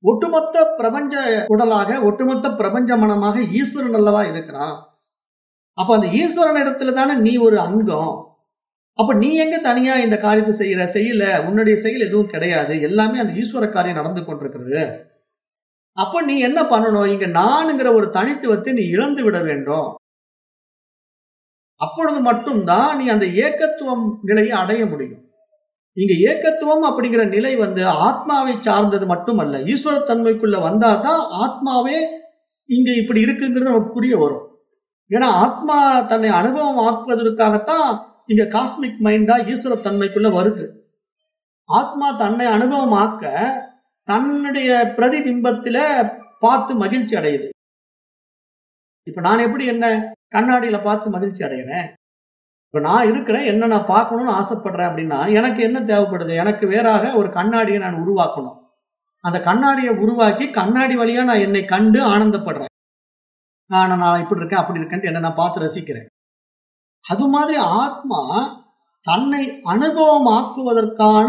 ஒட்டுமொத்த பிரபஞ்ச உடலாக ஒட்டுமொத்த பிரபஞ்ச மனமாக ஈஸ்வரன் அல்லவா இருக்கிறான்? அப்ப அந்த ஈஸ்வரன் இடத்துல தானே நீ ஒரு அங்கம். அப்ப நீ எங்க தனியா இந்த காரியத்தை செய்யற? செய்யல. உன்னுடைய செயல் எதுவும் கிடையாது. எல்லாமே அந்த ஈஸ்வர காரியம் நடந்து கொண்டிருக்கிறது. அப்ப நீ என்ன பண்ணணும்? இங்க நானுங்கிற ஒரு தனித்துவத்தை நீ இழந்து விட வேண்டும். அப்பொழுது மட்டும்தான் நீ அந்த ஏக்கத்துவம் நிலையை அடைய முடியும். இங்க ஏக்கத்துவம் அப்படிங்கிற நிலை வந்து ஆத்மாவை சார்ந்தது மட்டுமல்ல ஈஸ்வர தன்மைக்குள்ள வந்தாதான் ஆத்மாவே இங்க இப்படி இருக்குங்கிறது நமக்கு புரிய வரும். ஏன்னா ஆத்மா தன்னை அனுபவம் ஆக்குவதற்காகத்தான் இங்க காஸ்மிக் மைண்டா ஈஸ்வர தன்மைக்குள்ள வருது. ஆத்மா தன்னை அனுபவம் ஆக்க தன்னுடைய பிரதிபிம்பத்துல பார்த்து மகிழ்ச்சி அடையுது. இப்ப நான் எப்படி என்ன கண்ணாடியில பார்த்து மகிழ்ச்சி அடைகிறேன் இப்ப நான் இருக்கிறேன் என்ன நான் பார்க்கணும்னு ஆசைப்படுறேன் அப்படின்னா எனக்கு என்ன தேவைப்படுது? எனக்கு வேறாக ஒரு கண்ணாடியை நான் உருவாக்கணும். அந்த கண்ணாடியை உருவாக்கி கண்ணாடி வழியா நான் என்னை கண்டு ஆனந்தப்படுறேன். ஆனா நான் இப்படி இருக்கேன் அப்படி இருக்கேன்ட்டு என்ன நான் பார்த்து ரசிக்கிறேன். அது மாதிரி ஆத்மா தன்னை அனுபவமாக்குவதற்கான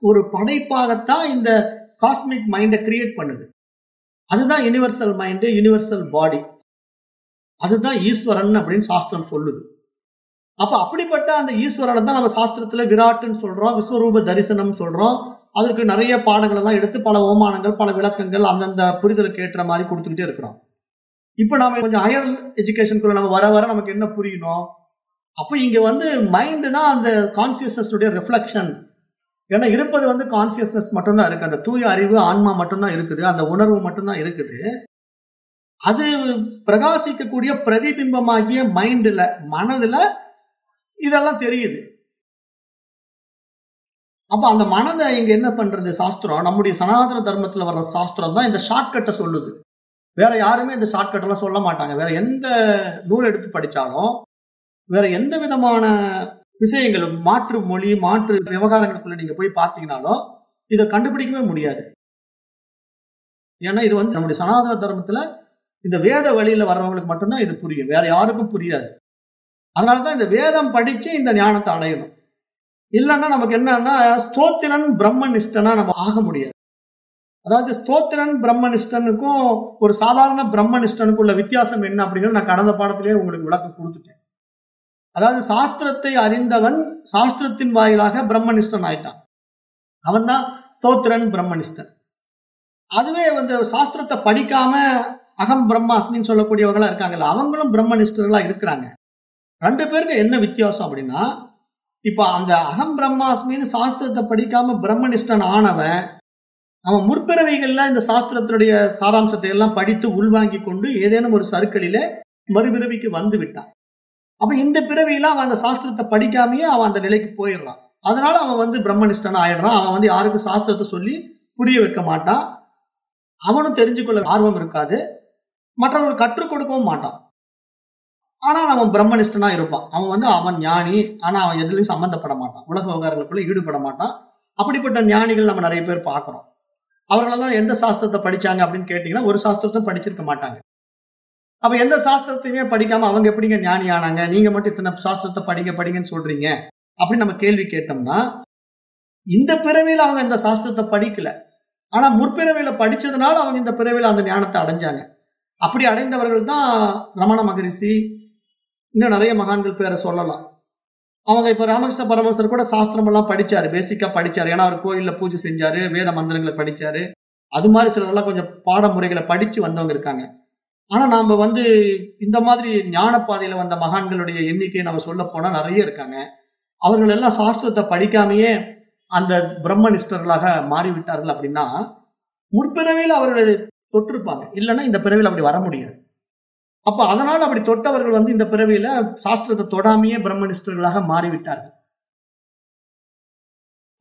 ஒரு படைப்பாகத்தான் இந்த காஸ்மிக் மைண்டை கிரியேட் பண்ணுது. அதுதான் யுனிவர்சல் மைண்டு யூனிவர்சல் பாடி அதுதான் ஈஸ்வரன் அப்படின்னு சாஸ்திரம் சொல்லுது. அப்ப அப்படிப்பட்ட அந்த ஈஸ்வரனை தான் நம்ம சாஸ்திரத்துல விராட்டுன்னு சொல்றோம் விஸ்வரூப தரிசனம் சொல்றோம். அதற்கு நிறைய பாடங்கள் எல்லாம் எடுத்து பல ஓமானங்கள் பல விளக்கங்கள் அந்தந்த புரிதலுக்கு ஏற்ற மாதிரி கொடுத்துக்கிட்டே இருக்கிறோம் இப்ப நாம கொஞ்சம் ஹையர் எஜுகேஷனுக்குள்ள நம்ம வர வர நமக்கு என்ன புரியணும்? அப்ப இங்க வந்து மைண்டு தான் அந்த கான்சியஸ்னஸ்னுடைய ரிஃப்ளெக்ஷன் ஏன்னா இருப்பது வந்து கான்சியஸ்னஸ் மட்டும்தான் இருக்கு. அந்த தூய அறிவு ஆன்மா மட்டும்தான் இருக்குது. அந்த உணர்வு மட்டும்தான் இருக்குது. அது பிரகாசிக்கக்கூடிய பிரதிபிம்பமாகிய மைண்ட்ல மனதுல இதெல்லாம் தெரியுது. அப்ப அந்த மனதை இங்க என்ன பண்றது சாஸ்திரம்? நம்முடைய சனாதன தர்மத்துல வர்ற சாஸ்திரம் தான் இந்த ஷார்ட்கட்டை சொல்லுது. வேற யாருமே இந்த ஷார்ட்கட் எல்லாம் சொல்ல மாட்டாங்க. வேற எந்த நூல் எடுத்து படிச்சாலும் வேற எந்த விதமான விஷயங்கள் மாற்று மொழி மாற்று விவகாரங்களுக்குள்ள நீங்க போய் பார்த்தீங்கன்னாலும் இதை கண்டுபிடிக்கவே முடியாது. ஏன்னா இது வந்து நம்முடைய சனாதன தர்மத்துல இந்த வேத வழியில வர்றவங்களுக்கு மட்டும்தான் இது புரியும். வேற யாருக்கும் புரியாது. அதனாலதான் இந்த வேதம் படிச்சு இந்த ஞானத்தை அடையணும். இல்லைன்னா நமக்கு என்னன்னா ஸ்தோத்திரன் பிரம்மனிஷ்டனா நம்ம ஆக முடியாது. அதாவது ஸ்தோத்திரன் பிரம்மனிஷ்டனுக்கும் ஒரு சாதாரண பிரம்மனிஷ்டனுக்கும் உள்ள வித்தியாசம் என்ன அப்படிங்கிறது நான் கடந்த பாடத்திலேயே உங்களுக்கு விளக்கம் கொடுத்துட்டேன். அதாவது சாஸ்திரத்தை அறிந்தவன் சாஸ்திரத்தின் வாயிலாக பிரம்மனிஷ்டன் ஆயிட்டான். அவன் தான் ஸ்தோத்திரன் பிரம்மனிஷ்டன். அதுவே வந்து சாஸ்திரத்தை படிக்காம அகம் பிரம்மாஸ்மின்னு சொல்லக்கூடியவங்களா இருக்காங்கல்ல அவங்களும் பிரம்மனிஷ்டர்களா இருக்கிறாங்க. ரெண்டு பேருக்கு என்ன வித்தியாசம் அப்படின்னா இப்ப அந்த அகம் பிரம்மாஸ்மின்னு சாஸ்திரத்தை படிக்காம பிரம்மனிஷ்டன் ஆனவன் அவன் முற்பிறவைகள்ல இந்த சாஸ்திரத்தினுடைய சாராம்சத்தை எல்லாம் படித்து உள்வாங்கி கொண்டு ஏதேனும் ஒரு சருக்களில மறுபிறவிக்கு வந்து விட்டான். அப்ப இந்த பிறவியில அவன் அந்த சாஸ்திரத்தை படிக்காமயே அவன் அந்த நிலைக்கு போயிடுறான். அதனால அவன் வந்து பிரம்மனிஷ்டன் ஆயிடுறான். அவன் வந்து யாருக்கும் சாஸ்திரத்தை சொல்லி புரிய வைக்க மாட்டான். அவனும் தெரிஞ்சுக்கொள்ள ஆர்வம் இருக்காது. மற்றவர்கள் கற்றுக் கொடுக்கவும் மாட்டான். ஆனா அவன் பிரம்மனிஷ்டனா இருப்பான். அவன் வந்து அவன் ஞானி. ஆனா அவன் எதுலயும் சம்பந்தப்பட மாட்டான். உலக விவகாரங்களுக்குள்ள ஈடுபட மாட்டான். அப்படிப்பட்ட ஞானிகள் நம்ம நிறைய பேர் பார்க்கிறோம். அவர்களெல்லாம் எந்த சாஸ்திரத்தை படிச்சாங்க அப்படின்னு கேட்டீங்கன்னா ஒரு சாஸ்திரத்தை படிச்சிருக்க மாட்டாங்க. அப்ப எந்த சாஸ்திரத்தையுமே படிக்காம அவங்க எப்படிங்க ஞானி ஆனாங்க? நீங்க மட்டும் இத்தனை சாஸ்திரத்தை படிங்க படிங்கன்னு சொல்றீங்க? அப்படின்னு நம்ம கேள்வி கேட்டோம்னா இந்த பிறவியில அவங்க இந்த சாஸ்திரத்தை படிக்கல. ஆனா முற்பிறவியில படிச்சதுனால அவங்க இந்த பிறவியில அந்த ஞானத்தை அடைஞ்சாங்க. அப்படி அடைந்தவர்கள் தான் ரமண மகரிஷி. இன்னும் நிறைய மகான்கள் பேரை சொல்லலாம். அவங்க இப்ப ராமகிருஷ்ண பரமசர் கூட சாஸ்திரம் எல்லாம் படிச்சாரு பேசிக்கா படிச்சாரு. ஏன்னா அவர் கோயில்ல பூஜை செஞ்சாரு வேத மந்திரங்களை படிச்சாரு. அது மாதிரி சிலரெல்லாம் கொஞ்சம் பாடமுறைகளை படிச்சு வந்தவங்க இருக்காங்க. ஆனா நாம வந்து இந்த மாதிரி ஞான பாதையில வந்த மகான்களுடைய எண்ணிக்கையை நம்ம சொல்ல போனா நிறைய இருக்காங்க. அவர்கள் எல்லாம் சாஸ்திரத்தை படிக்காமையே அந்த பிரம்மனிஷ்டர்களாக மாறிவிட்டார்கள் அப்படின்னா முற்பிறவையில் அவர்களது தொற்றிருப்பாங்க. இல்லைன்னா இந்த பிறவியில் அப்படி வர முடியாது. அப்ப அதனால அப்படி தொட்டவர்கள் வந்து இந்த பிறவியில சாஸ்திரத்தை தொடாமையே பிரம்மனிஷ்டர்களாக மாறிவிட்டார்கள்.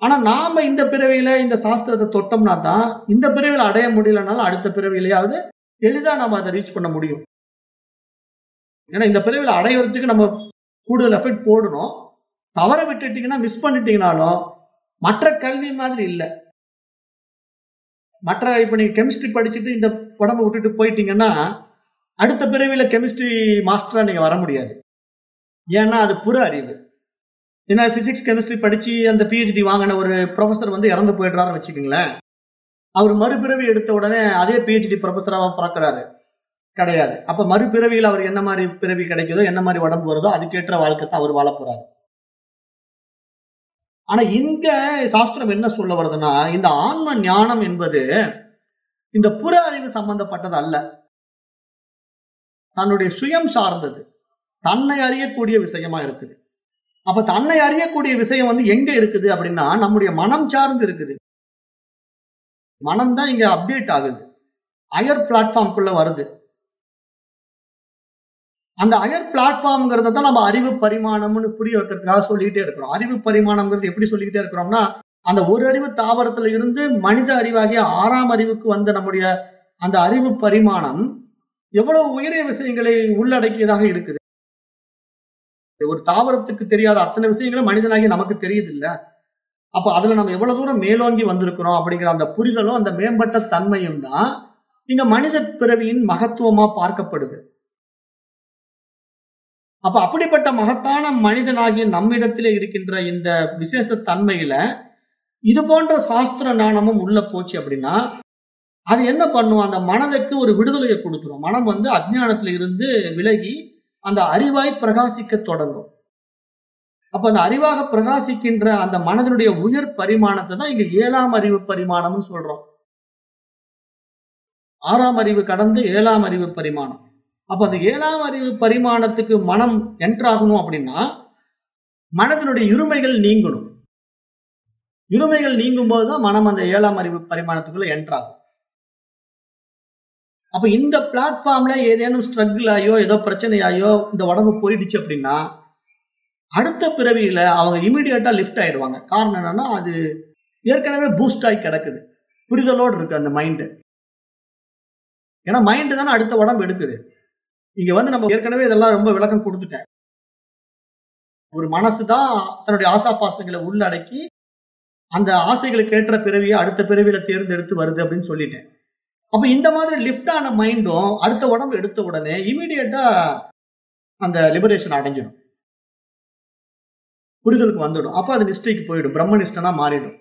ஆனா நாம இந்த பிறவியில இந்த சாஸ்திரத்தை தொட்டோம்னா தான் இந்த பிறவியில அடைய முடியலனாலும் அடுத்த பிறவிலையாவது எளிதா நம்ம அதை ரீச் பண்ண முடியும். ஏன்னா இந்த பிறவியில அடையிறதுக்கு நம்ம கூடுதல் எஃபெக்ட் போடணும். தவற விட்டுட்டீங்கன்னா மிஸ் பண்ணிட்டீங்கனாலும் மற்ற கல்வி மாதிரி இல்லை. மற்ற இப்ப நீங்க கெமிஸ்ட்ரி படிச்சுட்டு இந்த உடம்பு விட்டுட்டு போயிட்டீங்கன்னா அடுத்த பிறவியில கெமிஸ்ட்ரி மாஸ்டரா நீங்க வர முடியாது. ஏன்னா அது புற அறிவு. ஏன்னா பிசிக்ஸ் கெமிஸ்ட்ரி படிச்சு அந்த பிஹெச்டி வாங்கின ஒரு ப்ரொஃபசர் வந்து இறந்து போயிடுறாருன்னு வச்சுக்கோங்களேன். அவர் மறுபிறவி எடுத்த உடனே அதே பிஹெச்டி ப்ரொஃபஸராக பிறக்கிறாரு. கிடையாது. அப்ப மறுபிறவியில் அவர் என்ன மாதிரி பிறவி கிடைக்குதோ என்ன மாதிரி உடம்பு வருதோ அதுக்கேற்ற வாழ்க்கை தான் அவர் வாழ ஆனா இங்க சாஸ்திரம் என்ன சொல்ல வருதுன்னா இந்த ஆன்ம ஞானம் என்பது இந்த புற அறிவு சம்பந்தப்பட்டது அல்ல. தன்னுடைய சுயம் சார்ந்தது. தன்னை அறியக்கூடிய விஷயமா இருக்குது. அப்ப தன்னை அறியக்கூடிய விஷயம் வந்து எங்க இருக்குது அப்படின்னா நம்முடைய மனம் சார்ந்து இருக்குது. மனம் தான் இங்க அப்டேட் ஆகுது. அயர் பிளாட்ஃபார்ம்குள்ள வருது. அந்த அயர் பிளாட்ஃபார்ம்ங்கிறத தான் நம்ம அறிவு பரிமாணம்னு புரிய வைக்கிறதுக்காக சொல்லிக்கிட்டே இருக்கிறோம். அறிவு பரிமாணம்ங்கிறது எப்படி சொல்லிக்கிட்டே இருக்கிறோம்னா அந்த ஒரு அறிவு தாவரத்துல இருந்து மனித அறிவாகிய ஆறாம் அறிவுக்கு வந்த நம்முடைய அந்த அறிவு பரிமாணம் எவ்வளவு உயரிய விஷயங்களை உள்ளடக்கியதாக இருக்குது. ஒரு தாவரத்துக்கு தெரியாத அத்தனை விஷயங்களும் மனிதனாகி நமக்கு தெரியுது இல்ல அப்ப அதுல நம்ம எவ்வளவு தூரம் மேலோங்கி வந்திருக்கிறோம் அப்படிங்கிற அந்த புரிதலும் அந்த மேம்பட்ட தன்மையும் தான் இங்க மனித பிறவியின் மகத்துவமா பார்க்கப்படுது. அப்ப அப்படிப்பட்ட மகத்தான மனிதனாகிய நம்மிடத்திலே இருக்கின்ற இந்த விசேஷ தன்மையில இது போன்ற சாஸ்திர ஞானமும் உள்ள போச்சு அப்படின்னா அது என்ன பண்ணும்? அந்த மனதுக்கு ஒரு விடுதலையை கொடுத்துரும். மனம் வந்து அஜ்ஞானத்துல இருந்து விலகி அந்த அறிவாய் பிரகாசிக்க தொடங்கும். அப்ப அந்த அறிவாக பிரகாசிக்கின்ற அந்த மனதினுடைய உயர் பரிமாணத்தை தான் இங்க ஏழாம் அறிவு பரிமாணம்னு சொல்றோம். ஆறாம் அறிவு கடந்து ஏழாம் அறிவு பரிமாணம். அப்ப அந்த ஏழாம் அறிவு பரிமாணத்துக்கு மனம் என்ட்ராகணும் அப்படின்னா மனதினுடைய இருமைகள் நீங்கணும். இருமைகள் நீங்கும் போதுதான் மனம் அந்த ஏழாம் அறிவு பரிமாணத்துக்குள்ள என்ட்ராகும் அப்ப இந்த பிளாட்ஃபார்ம்ல ஏதேனும் ஸ்ட்ரகிள் ஆயோ ஏதோ பிரச்சனையாயோ இந்த உடம்பு போயிடுச்சு அப்படின்னா அடுத்த பிறவியில அவங்க இமீடியட்டா லிஃப்ட் ஆயிடுவாங்க. காரணம் என்னன்னா அது ஏற்கனவே பூஸ்ட் ஆகி கிடக்குது. புரிதலோடு இருக்கு அந்த மைண்டு ஏன்னா மைண்டு தானே அடுத்த உடம்பு எடுக்குது. இங்க வந்து நம்ம ஏற்கனவே இதெல்லாம் ரொம்ப விளக்கம் கொடுத்துட்டேன். ஒரு மனசு தான் தன்னுடைய ஆசா பாசங்களை உள்ளடக்கி அந்த ஆசைகளுக்கு ஏற்ற பிறவியை அடுத்த பிறவியில தேர்ந்தெடுத்து வருது அப்படின்னு சொல்லிட்டேன். அப்ப இந்த மாதிரி லிஃப்ட் ஆன மைண்டும் அடுத்த உடம்பு எடுத்த உடனே இமீடியட்டா அந்த லிபரேஷன் அடைஞ்சிடும். புரிதலுக்கு வந்துடும். அப்ப அது நிஷ்டைக்கு போயிடும். பிரம்ம நிஷ்டனா மாறிடும்.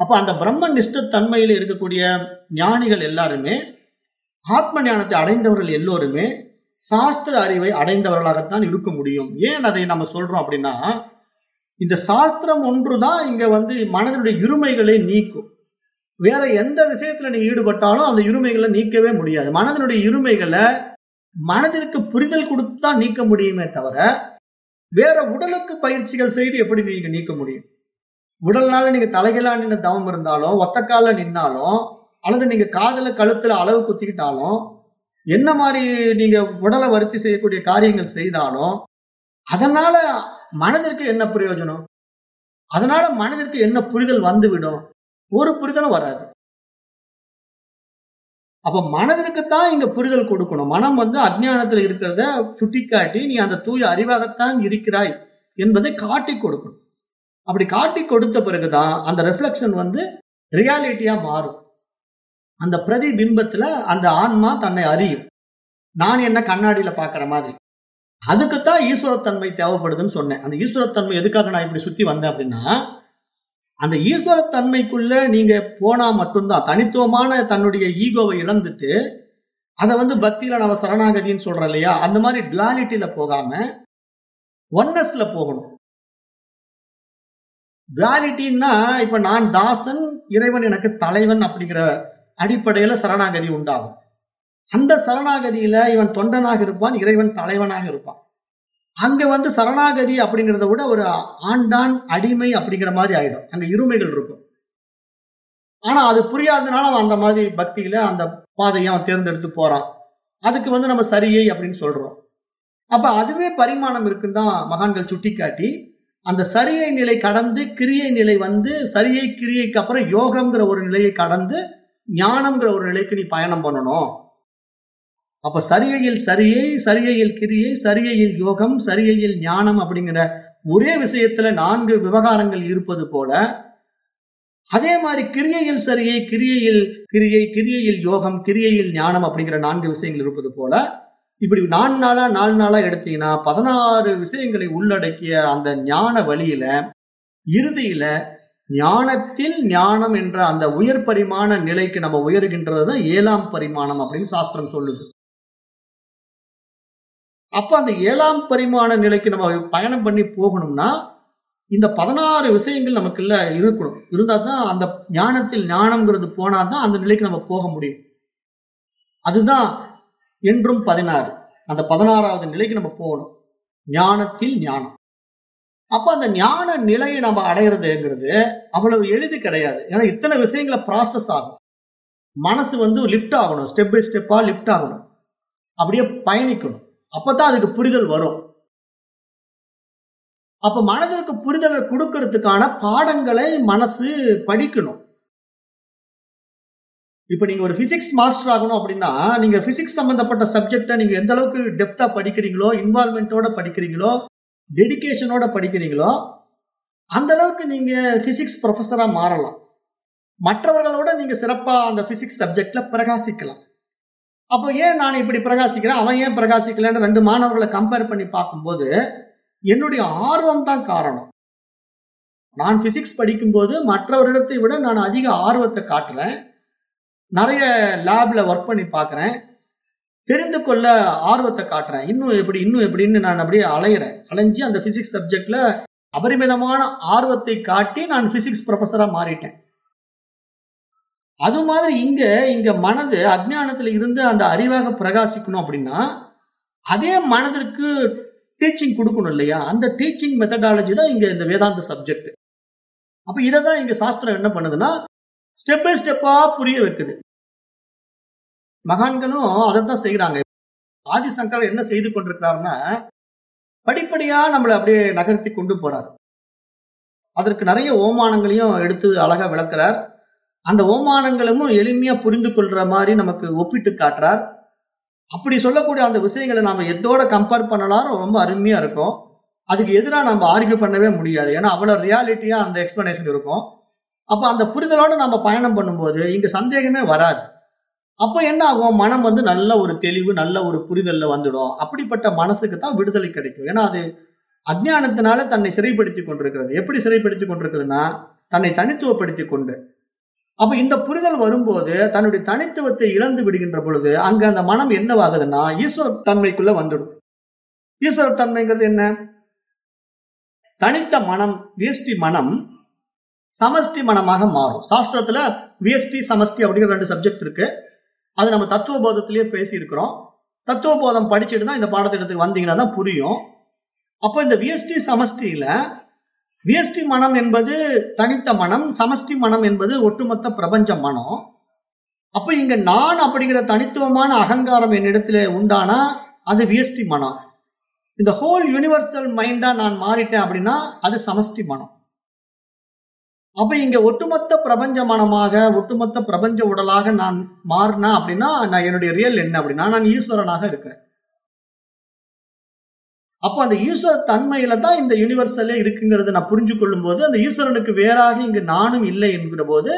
அப்ப அந்த பிரம்ம நிஷ்ட தன்மையில இருக்கக்கூடிய ஞானிகள் எல்லாருமே ஆத்ம ஞானத்தை அடைந்தவர்கள் எல்லோருமே சாஸ்திர அறிவை அடைந்தவர்களாகத்தான் இருக்க முடியும். ஏன் அதை நம்ம சொல்றோம் அப்படின்னா இந்த சாஸ்திரம் ஒன்றுதான் இங்க வந்து மனதினுடைய இருமைகளை நீக்கும். வேற எந்த விஷயத்துல நீ ஈடுபட்டாலும் அந்த இருமைகளை நீக்கவே முடியாது. மனதினுடைய இருமைகளை மனதிற்கு புரிதல் கொடுத்து தான் நீக்க முடியுமே தவிர வேற உடலுக்கு பயிற்சிகள் செய்து எப்படி நீங்க நீக்க முடியும்? உடல்னால நீங்க தலைகளா நின்று தவம் இருந்தாலும் ஒத்த நின்னாலும் அல்லது நீங்க காதல கழுத்துல அளவு குத்திக்கிட்டாலும் என்ன மாதிரி நீங்க உடலை வருத்தி செய்யக்கூடிய காரியங்கள் செய்தாலும் அதனால மனதிற்கு என்ன பிரயோஜனம்? அதனால மனதிற்கு என்ன புரிதல் வந்துவிடும்? ஒரு புரிதலும் வராது. அப்ப மனதிற்கு தான் இங்க புரிதல் கொடுக்கணும். மனம் வந்து அஜ்ஞானத்துல இருக்கிறத சுட்டிக்காட்டி நீ அந்த தூய அறிவாகத்தான் இருக்கிறாய் என்பதை காட்டி கொடுக்கணும். அப்படி காட்டி கொடுத்த பிறகுதான் அந்த ரெஃப்ளெக்ஷன் வந்து ரியாலிட்டியா மாறும். அந்த பிரதிபிம்பத்துல அந்த ஆன்மா தன்னை அறியும். நான் என்ன கண்ணாடியில பாக்குற மாதிரி. அதுக்குத்தான் ஈஸ்வரத்தன்மை தேவைப்படுதுன்னு சொன்னேன். அந்த ஈஸ்வரத்தன்மை எதுக்காக நான் இப்படி சுத்தி வந்தேன் அப்படின்னா அந்த ஈஸ்வரத்தன்மைக்குள்ள நீங்க போனா மட்டும்தான் தனித்துவமான தன்னுடைய ஈகோவை இழந்துட்டு அதை வந்து பக்தியில நம்ம சரணாகதின்னு சொல்றோம் இல்லையா? அந்த மாதிரி டுவாலிட்டியில போகாம ஒன்னஸ்ல போகணும். டுவாலிட்டின்னா இப்ப நான் தாசன் இறைவன் எனக்கு தலைவன் அப்படிங்கிற அடிப்படையில சரணாகதி உண்டாகும். அந்த சரணாகதியில இவன் தொண்டனாக இருப்பான் இறைவன் தலைவனாக இருப்பான். அங்க வந்து சரணாகதி அப்படிங்கிறத விட ஒரு ஆண்டான் அடிமை அப்படிங்கிற மாதிரி ஆயிடும். அங்க இருமைகள் இருக்கும். ஆனா அது புரியாததுனால அவன் அந்த மாதிரி பக்தியில அந்த பாதையை அவன் தேர்ந்தெடுத்து போறான். அதுக்கு வந்து நம்ம சரியை அப்படின்னு சொல்றோம். அப்ப அதுவே பரிமாணம் இருக்குன்னு தான் மகான்கள் சுட்டிக்காட்டி அந்த சரியை நிலை கடந்து கிரியை நிலை வந்து சரியை கிரியைக்கு அப்புறம் யோகம்ங்கிற ஒரு நிலையை கடந்து ஞானம்ங்கிற ஒரு நிலைக்கு நீ பயணம் பண்ணணும். அப்ப சரியையில் சரியை சரியையில் கிரியை சரியையில் யோகம் சரியையில் ஞானம் அப்படிங்கிற ஒரே விஷயத்துல நான்கு விவகாரங்கள் இருப்பது போல அதே மாதிரி கிரியையில் சரியை கிரியையில் கிரியை கிரியையில் யோகம் கிரியையில் ஞானம் அப்படிங்கிற நான்கு விஷயங்கள் இருப்பது போல இப்படி நாலு நாளா நாலு நாளா எடுத்தீங்கன்னா பதினாறு விஷயங்களை உள்ளடக்கிய அந்த ஞான வழியில இறுதியில ஞானத்தில் ஞானம் என்ற அந்த உயர் பரிமாண நிலைக்கு நம்ம உயர்கின்றது தான் ஏழாம் பரிமாணம் அப்படின்னு சாஸ்திரம் சொல்லுது. அப்ப அந்த ஏழாம் பரிமாண நிலைக்கு நம்ம பயணம் பண்ணி போகணும்னா இந்த பதினாறு விஷயங்கள் நமக்குள்ள இருக்கணும். இருந்தா தான் அந்த ஞானத்தில் ஞானம்ங்கிறது போனா தான் அந்த நிலைக்கு நம்ம போக முடியும். அதுதான் என்றும் பதினாறு. அந்த பதினாறாவது நிலைக்கு நம்ம போகணும். ஞானத்தில் ஞானம். அப்ப அந்த ஞான நிலையை நம்ம அடையிறதுங்கிறது அவ்வளவு எளிது கிடையாது. ஏன்னா இத்தனை விஷயங்களை ப்ராசஸ் ஆகும். மனசு வந்து லிஃப்ட் ஆகணும். ஸ்டெப் பை ஸ்டெப்பா லிஃப்ட் ஆகணும். அப்படியே பயணிக்கணும். அப்பதான் அதுக்கு புரிதல் வரும். அப்ப மனதிற்கு புரிதலை கொடுக்கறதுக்கான பாடங்களை மனசு படிக்கணும். இப்ப நீங்க ஒரு பிசிக்ஸ் மாஸ்டர் ஆகணும் அப்படின்னா நீங்க பிசிக்ஸ் சம்பந்தப்பட்ட சப்ஜெக்டை நீங்க எந்த அளவுக்கு டெப்தா படிக்கிறீங்களோ இன்வால்மெண்டோட படிக்கிறீங்களோ டெடிகேஷனோட படிக்கிறீங்களோ அந்த அளவுக்கு நீங்க பிசிக்ஸ் ப்ரொஃபஸரா மாறலாம். மற்றவர்களோட நீங்க சிறப்பா அந்த பிசிக்ஸ் சப்ஜெக்ட்ல பிரகாசிக்கலாம். அப்போ ஏன் நான் இப்படி பிரகாசிக்கிறேன்? அவன் ஏன் பிரகாசிக்கலன்னு ரெண்டு மாணவர்களை கம்பேர் பண்ணி பார்க்கும்போது என்னுடைய ஆர்வம் தான் காரணம். நான் பிசிக்ஸ் படிக்கும்போது மற்றவரிடத்தை விட நான் அதிக ஆர்வத்தை காட்டுறேன். நிறைய லேப்ல ஒர்க் பண்ணி பார்க்குறேன். தெரிந்து கொள்ள ஆர்வத்தை காட்டுறேன். இன்னும் எப்படி இன்னும் எப்படின்னு நான் அப்படியே அலையிறேன். அலைஞ்சு அந்த பிசிக்ஸ் சப்ஜெக்ட்ல அபரிமிதமான ஆர்வத்தை காட்டி நான் பிசிக்ஸ் ப்ரொஃபஸரா மாறிட்டேன். அது மாதிரி இங்க இங்க மனது அஜ்ஞானத்துல இருந்து அந்த அறிவாக பிரகாசிக்கணும் அப்படின்னா அதே மனதிற்கு டீச்சிங் கொடுக்கணும் இல்லையா? அந்த டீச்சிங் மெத்தடாலஜி தான் இங்க இந்த வேதாந்த சப்ஜெக்ட் அப்ப இதை தான் இங்க சாஸ்திரம் என்ன பண்ணுதுன்னா ஸ்டெப் பை ஸ்டெப்பா புரிய வைக்குது. மகான்களும் அதைத்தான் செய்கிறாங்க ஆதிசங்கர் என்ன செய்து கொண்டிருக்கிறாருன்னா படிப்படியா நம்மளை அப்படியே நகர்த்தி கொண்டு போறார். அதற்கு நிறைய ஓமானங்களையும் எடுத்து அழகா விளக்குறார். அந்த ஓமானங்களும் எளிமையா புரிந்து கொள்ற மாதிரி நமக்கு ஒப்பிட்டு காட்டுறார். அப்படி சொல்லக்கூடிய அந்த விஷயங்களை நாம எதோட கம்பேர் பண்ணலாம் ரொம்ப அருமையா இருக்கும். அதுக்கு எதிராக நம்ம ஆர்கியூ பண்ணவே முடியாது. ஏன்னா அவ்வளவு ரியாலிட்டியா அந்த எக்ஸ்பிளனேஷன் இருக்கும். அப்ப அந்த புரிதலோட நம்ம பயணம் பண்ணும்போது இங்க சந்தேகமே வராது. அப்போ என்ன ஆகும் மனம் வந்து நல்ல ஒரு தெளிவு நல்ல ஒரு புரிதல்ல வந்துடும். அப்படிப்பட்ட மனசுக்கு தான் விடுதலை கிடைக்கும். ஏன்னா அது அஜ்ஞானத்தினால தன்னை சிறைப்படுத்தி கொண்டிருக்கிறது. எப்படி சிறைப்படுத்தி கொண்டிருக்குதுன்னா தன்னை தனித்துவப்படுத்தி கொண்டு. அப்ப இந்த புரிதல் வரும்போது தன்னுடைய தனித்துவத்தை இழந்து விடுகின்ற பொழுது அங்க அந்த மனம் என்னவாகுதுன்னா ஈஸ்வர தன்மைக்குள்ள வந்துடும். ஈஸ்வர தன்மைங்கிறது என்ன? தனித்த மனம் வேஷ்டி மனம் சமஷ்டி மனமாக மாறும். சாஸ்திரத்துல வேஷ்டி சமஷ்டி அப்படிங்கிற ரெண்டு சப்ஜெக்ட் இருக்கு. அது நம்ம தத்துவ போதத்திலேயே பேசியிருக்கிறோம். தத்துவ போதம் படிச்சுட்டு தான் இந்த பாடத்திட்டத்துக்கு வந்தீங்கன்னா தான் புரியும். அப்போ இந்த விஎஸ்டி சமஷ்டியில விஎஸ்டி மனம் என்பது தனித்த மனம் சமஷ்டி மனம் என்பது ஒட்டுமொத்த பிரபஞ்ச மனம். அப்ப இங்க நான் அப்படிங்கிற தனித்துவமான அகங்காரம் என்னிடத்துல உண்டானா அது விஎஸ்டி மனம். இந்த ஹோல் யூனிவர்சல் மைண்டா நான் மாறிட்டேன் அப்படின்னா அது சமஷ்டி மனம். அப்ப இங்க ஒட்டுமொத்த பிரபஞ்ச மனமாக ஒட்டுமொத்த பிரபஞ்ச உடலாக நான் மாறினா அப்படின்னா நான் என்னுடைய ரியல் என்ன அப்படின்னா நான் ஈஸ்வரனாக இருக்கிறேன். அப்போ அந்த ஈஸ்வர தன்மையில தான் இந்த யூனிவர்சலே இருக்குங்கிறத நான் புரிஞ்சு கொள்ளும் போது அந்த ஈஸ்வரனுக்கு வேறாக இங்கு நானும் இல்லை என்கிற போது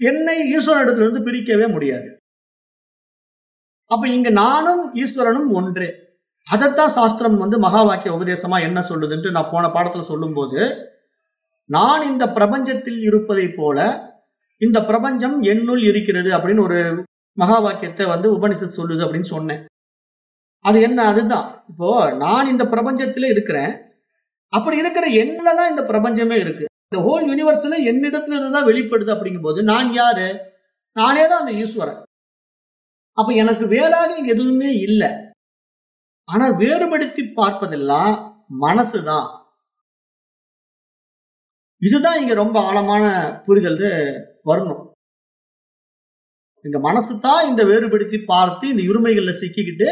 என்னை ஈஸ்வரனிடத்திலிருந்து பிரிக்கவே முடியாது. அப்ப இங்க நானும் ஈஸ்வரனும் ஒன்றே. அதைத்தான் சாஸ்திரம் வந்து மகா வாக்கிய உபதேசமா என்ன சொல்லுதுன்ட்டு நான் போன பாடத்துல சொல்லும் போது நான் இந்த பிரபஞ்சத்தில் இருப்பதை போல இந்த பிரபஞ்சம் என்னுள் இருக்கிறது அப்படின்னு ஒரு மகா வாக்கியத்தை வந்து உபனிஷத் சொல்லுது அப்படின்னு சொன்னேன். அது என்ன? அதுதான். இப்போ நான் இந்த பிரபஞ்சத்துல இருக்கிறேன். அப்படி இருக்கிற என்னதான் இந்த பிரபஞ்சமே இருக்கு? இந்த ஹோல் யூனிவர்ஸ்ல என்னிடத்துல இருந்து தான் வெளிப்படுது அப்படிங்கும் போது நான் யாரு? நானே தான் அந்த ஈஸ்வரன். அப்ப எனக்கு வேறாக இங்க எதுவுமே இல்லை. ஆனா வேறுபடுத்தி பார்ப்பதெல்லாம் மனசுதான். இதுதான் இங்க ரொம்ப ஆழமான புரிதல் வரணும். இங்க மனசு தான் இந்த வேறுபடுத்தி பார்த்து இந்த இருமைகள்ல சிக்கிக்கிட்டு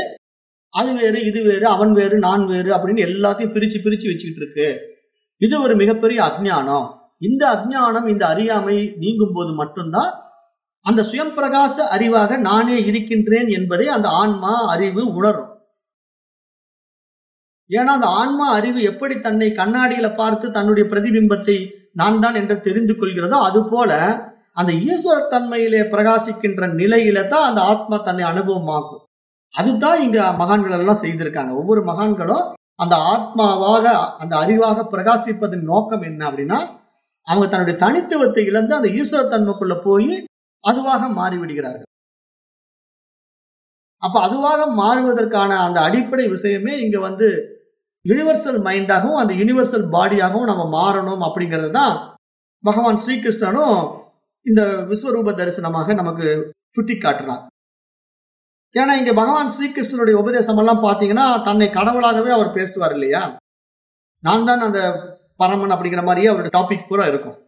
அது வேறு இது வேறு அவன் வேறு நான் வேறு அப்படின்னு எல்லாத்தையும் பிரிச்சு பிரிச்சு வச்சுக்கிட்டு இருக்கு. இது ஒரு மிகப்பெரிய அஜ்ஞானம். இந்த அஜ்ஞானம் இந்த அறியாமை நீங்கும் போது மட்டும்தான் அந்த சுயம் பிரகாச அறிவாக நானே இருக்கின்றேன் என்பதை அந்த ஆன்மா அறிவு உணரும். ஏன்னா அந்த ஆன்மா அறிவு எப்படி தன்னை கண்ணாடியில பார்த்து தன்னுடைய பிரதிபிம்பத்தை நான் தான் என்று தெரிந்து கொள்கிறதோ அது போல அந்த ஈஸ்வர தன்மையிலே பிரகாசிக்கின்ற நிலையில தான் அந்த ஆத்மா தன்னை அனுபவமாகும். அதுதான் இங்க மகான்கள் எல்லாம் செய்திருக்காங்க. ஒவ்வொரு மகான்களும் அந்த ஆத்மாவாக அந்த அறிவாக பிரகாசிப்பதன் நோக்கம் என்ன அப்படின்னா அவங்க தன்னுடைய தனித்துவத்தை இழந்து அந்த ஈஸ்வர தன்மைக்குள்ள போய் அதுவாக மாறிவிடுகிறார்கள். அப்ப அதுவாக மாறுவதற்கான அந்த அடிப்படை விஷயமே இங்க வந்து யூனிவர்சல் மைண்டாகவும் அந்த யூனிவர்சல் பாடியாகவும் நம்ம மாறணும் அப்படிங்கிறது தான் பகவான் ஸ்ரீகிருஷ்ணனும் இந்த விஸ்வரூப தரிசனமாக நமக்கு சுட்டி காட்டுறார். ஏன்னா இங்க பகவான் ஸ்ரீகிருஷ்ணனுடைய உபதேசம் எல்லாம் பாத்தீங்கன்னா தன்னை கடவுளாகவே அவர் பேசுவார் இல்லையா? நான் தான் அந்த பரமன் அப்படிங்கிற மாதிரியே அவருடைய டாபிக் பூரா இருக்கும்.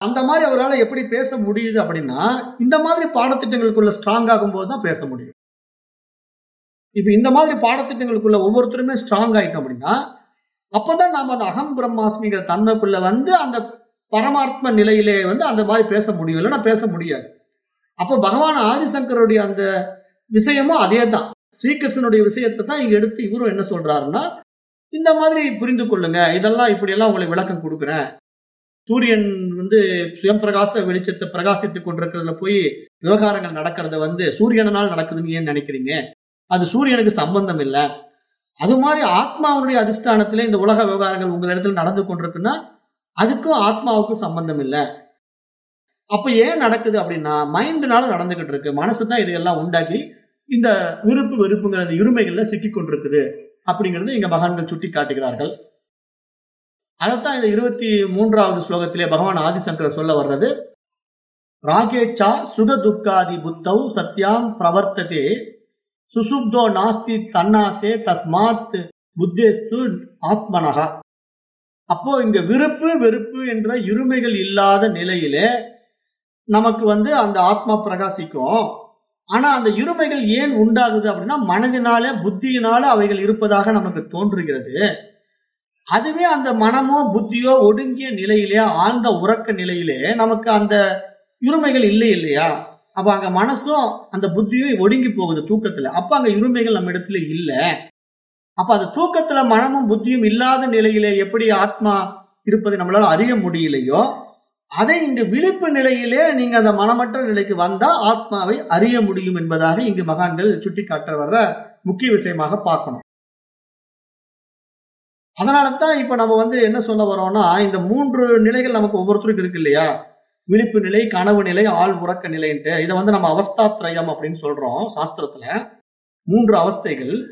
அந்த மாதிரி அவரால் எப்படி பேச முடியுது அப்படின்னா இந்த மாதிரி பாடத்திட்டங்களுக்குள்ள ஸ்ட்ராங் ஆகும்போது தான் பேச முடியும். இப்ப இந்த மாதிரி பாடத்திட்டங்களுக்குள்ள ஒவ்வொருத்தருமே ஸ்ட்ராங் ஆயிட்டோம் அப்படின்னா அப்பதான் நாம அந்த அகம் பிரம்மாஸ்மிங்கிற தன்மைக்குள்ள வந்து அந்த பரமாத்ம நிலையிலே வந்து அந்த மாதிரி பேச முடியும். இல்லைன்னா பேச முடியாது. அப்போ பகவான் ஆதிசங்கருடைய அந்த விஷயமும் அதே தான் ஸ்ரீகிருஷ்ணனுடைய விஷயத்தை தான் இங்க எடுத்து இவரும் என்ன சொல்றாருன்னா இந்த மாதிரி புரிந்து கொள்ளுங்க. இதெல்லாம் இப்படி எல்லாம் உங்களுக்கு விளக்கம் கொடுக்குறேன். சூரியன் வந்து சுயம்பிரகாச வெளிச்சத்தை பிரகாசித்துக் கொண்டிருக்கிறதுல போய் விவகாரங்கள் நடக்கிறத வந்து சூரியனால் நடக்குதுன்னு ஏன் நினைக்கிறீங்க? அது சூரியனுக்கு சம்பந்தம் இல்லை. அது மாதிரி ஆத்மாவுடைய அதிஷ்டானத்துல இந்த உலக விவகாரங்கள் உங்கள் இடத்துல நடந்து கொண்டிருக்குன்னா அதுக்கும் ஆத்மாவுக்கும் சம்பந்தம் இல்லை. அப்ப ஏன் நடக்குது அப்படின்னா மைண்டுனால நடந்துகிட்டு இருக்கு. மனசு தான் இதையெல்லாம் உண்டாக்கி இந்த விருப்பு வெறுப்புங்கிற அந்த இருமைகள்ல சிக்கி கொண்டிருக்குது அப்படிங்கிறது இங்க மகான்கள் சுட்டி காட்டுகிறார்கள் அதைத்தான் இந்த இருபத்தி மூன்றாவது ஸ்லோகத்திலே பகவான் ஆதிசங்கர் சொல்ல வர்றது. ராகேச்சா சுக துக்காதி புத்தௌ சத்யாம் பிரவர்த்ததே சுசுப்தோ நாஸ்தி தன்னாசே தஸ்மாத் புத்தேஸ்து ஆத்மனகா அப்போ இங்க விருப்பு வெறுப்பு என்ற இருமைகள் இல்லாத நிலையிலே நமக்கு வந்து அந்த ஆத்மா பிரகாசிக்கும். ஆனா அந்த இருமைகள் ஏன் உண்டாகுது அப்படின்னா மனதினாலே புத்தியினால அவைகள் இருப்பதாக நமக்கு தோன்றுகிறது. அதுவே அந்த மனமோ புத்தியோ ஒடுங்கிய நிலையிலே ஆழ்ந்த உறக்க நிலையிலே நமக்கு அந்த இருமைகள் இல்லை இல்லையா? அப்ப அங்க மனசும் அந்த புத்தியும் ஒடுங்கி போகுது தூக்கத்துல. அப்ப அங்க இருமைகள் நம்ம இடத்துல இல்ல. அப்ப அந்த தூக்கத்துல மனமும் புத்தியும் இல்லாத நிலையில எப்படி ஆத்மா இருப்பதை நம்மளால அறிய முடியலையோ அதை இங்கு விழிப்பு நிலையிலே நீங்க அந்த மனமற்ற நிலைக்கு வந்தா ஆத்மாவை அறிய முடியும் என்பதாக இங்கு மகான்கள் சுட்டி காட்ட வர்ற முக்கிய விஷயமாக பார்க்கணும். அதனாலதான் இப்ப நம்ம வந்து என்ன சொல்ல வரோம்னா இந்த மூன்று நிலைகள் நமக்கு ஒவ்வொருத்தருக்கும் இருக்கு இல்லையா? விழிப்பு நிலை கனவு நிலை ஆள் உறக்க நிலைன்ட்டு. இதை வந்து நம்ம அவஸ்தாத்ரயம் அப்படின்னு சொல்றோம் சாஸ்திரத்துல. மூன்று அவஸ்தைகள்.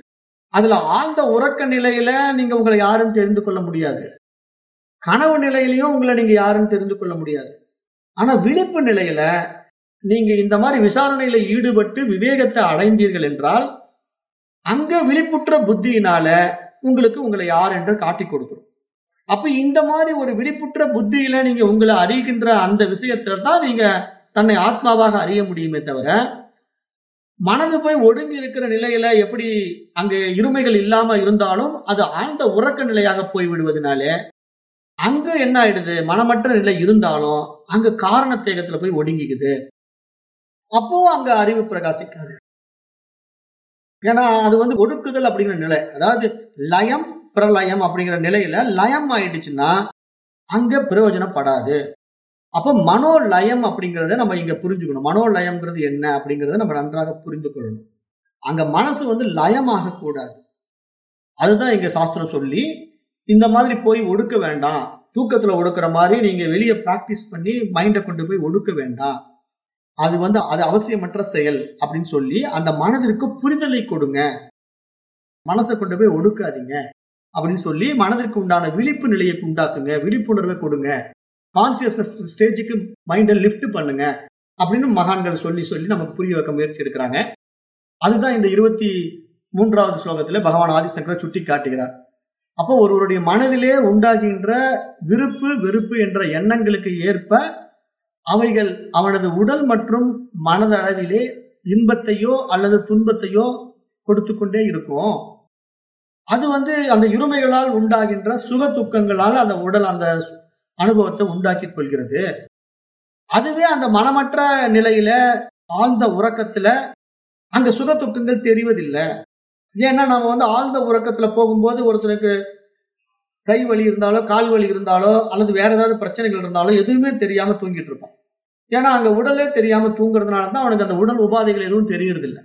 அதுல ஆழ்ந்த உறக்க நிலையில நீங்க உங்களை யாருன்னு தெரிந்து கொள்ள முடியாது. கனவு நிலையிலையும் உங்களை நீங்க யாருன்னு தெரிந்து கொள்ள முடியாது. ஆனா விழிப்பு நிலையில நீங்க இந்த மாதிரி விசாரணையில ஈடுபட்டு விவேகத்தை அடைந்தீர்கள் என்றால் அங்க விழிப்புற்ற புத்தியினால உங்களுக்கு உங்களை யார் என்று காட்டி கொடுக்கும் அப்ப இந்த மாதிரி ஒரு விழிப்புற்ற புத்தியில நீங்க உங்களை அறிகின்ற அந்த விஷயத்துல தான் நீங்க தன்னை ஆத்மாவாக அறிய முடியுமே தவிர மனது போய் ஒடுங்கி இருக்கிற நிலையில எப்படி அங்க இருமைகள் இல்லாம இருந்தாலும் அது ஆழ்ந்த உறக்க நிலையாக போய் விடுவதனாலே அங்க என்ன ஆயிடுது? மனமற்ற நிலை இருந்தாலும் அங்க காரண தேகத்துல போய் ஒடுங்கிக்குது. அப்போ அங்க அறிவு பிரகாசிக்காது. ஏன்னா அது வந்து ஒடுக்குதல் அப்படிங்கிற நிலை. அதாவது லயம் பிரலயம் அப்படிங்கிற நிலையில லயம் ஆயிடுச்சுன்னா அங்க பிரயோஜனப்படாது. அப்ப மனோலயம் அப்படிங்கிறத நம்ம இங்க புரிஞ்சுக்கணும். மனோலயம்ங்கிறது என்ன அப்படிங்கிறத நம்ம நன்றாக புரிந்து கொள்ளணும் அங்க மனசு வந்து லயமாக கூடாது. அதுதான் இங்க சாஸ்திரம் சொல்லி இந்த மாதிரி போய் ஒடுக்க வேண்டாம். தூக்கத்துல ஒடுக்குற மாதிரி நீங்க வெளியே பிராக்டிஸ் பண்ணி மைண்டை கொண்டு போய் ஒடுக்க வேண்டாம். அது வந்து அது அவசியமற்ற செயல் அப்படின்னு சொல்லி அந்த மனதிற்கு புரிதலை கொடுங்க. மனசை கொண்டு போய் ஒடுக்காதீங்க. அப்படின்னு சொல்லி மனதிற்கு உண்டான விழிப்பு நிலையை உண்டாக்குங்க. விழிப்புணர்வை கொடுங்க. கான்சியஸ்னஸ் ஸ்டேஜுக்கு மைண்டை லிஃப்ட் பண்ணுங்க. அப்படின்னு மகான்கள் சொல்லி சொல்லி நமக்கு புரிய வைக்க முயற்சி எடுக்கிறாங்க. அதுதான் இந்த இருபத்தி மூன்றாவது ஸ்லோகத்துல பகவான் ஆதிசங்கரை சுட்டி காட்டுகிறார். அப்போ ஒருவருடைய மனதிலே உண்டாகின்ற விருப்பு வெறுப்பு என்ற எண்ணங்களுக்கு ஏற்ப அவைகள் அவனது உடல் மற்றும் மனதளவிலே இன்பத்தையோ அல்லது துன்பத்தையோ கொடுத்து கொண்டே இருக்கும். அது வந்து அந்த இருமைகளால் உண்டாகின்ற சுக துக்கங்களால் அந்த உடல் அந்த அனுபவத்தை உண்டாக்கி கொள்கிறது. அதுவே அந்த மனமற்ற நிலையில ஆழ்ந்த உறக்கத்துல அங்க சுக துக்கங்கள் தெரிவதில்லை. ஏன்னா நம்ம வந்து ஆழ்ந்த உறக்கத்துல போகும்போது ஒருத்தருக்கு கை வலி இருந்தாலோ கால் வலி இருந்தாலோ அல்லது வேற ஏதாவது பிரச்சனைகள் இருந்தாலோ எதுவுமே தெரியாம தூங்கிட்டு இருப்பான் ஏன்னா அங்க உடலே தெரியாம தூங்குறதுனால தான் அவனுக்கு அந்த உடல் உபாதைகள் எதுவும் தெரியறதில்லை.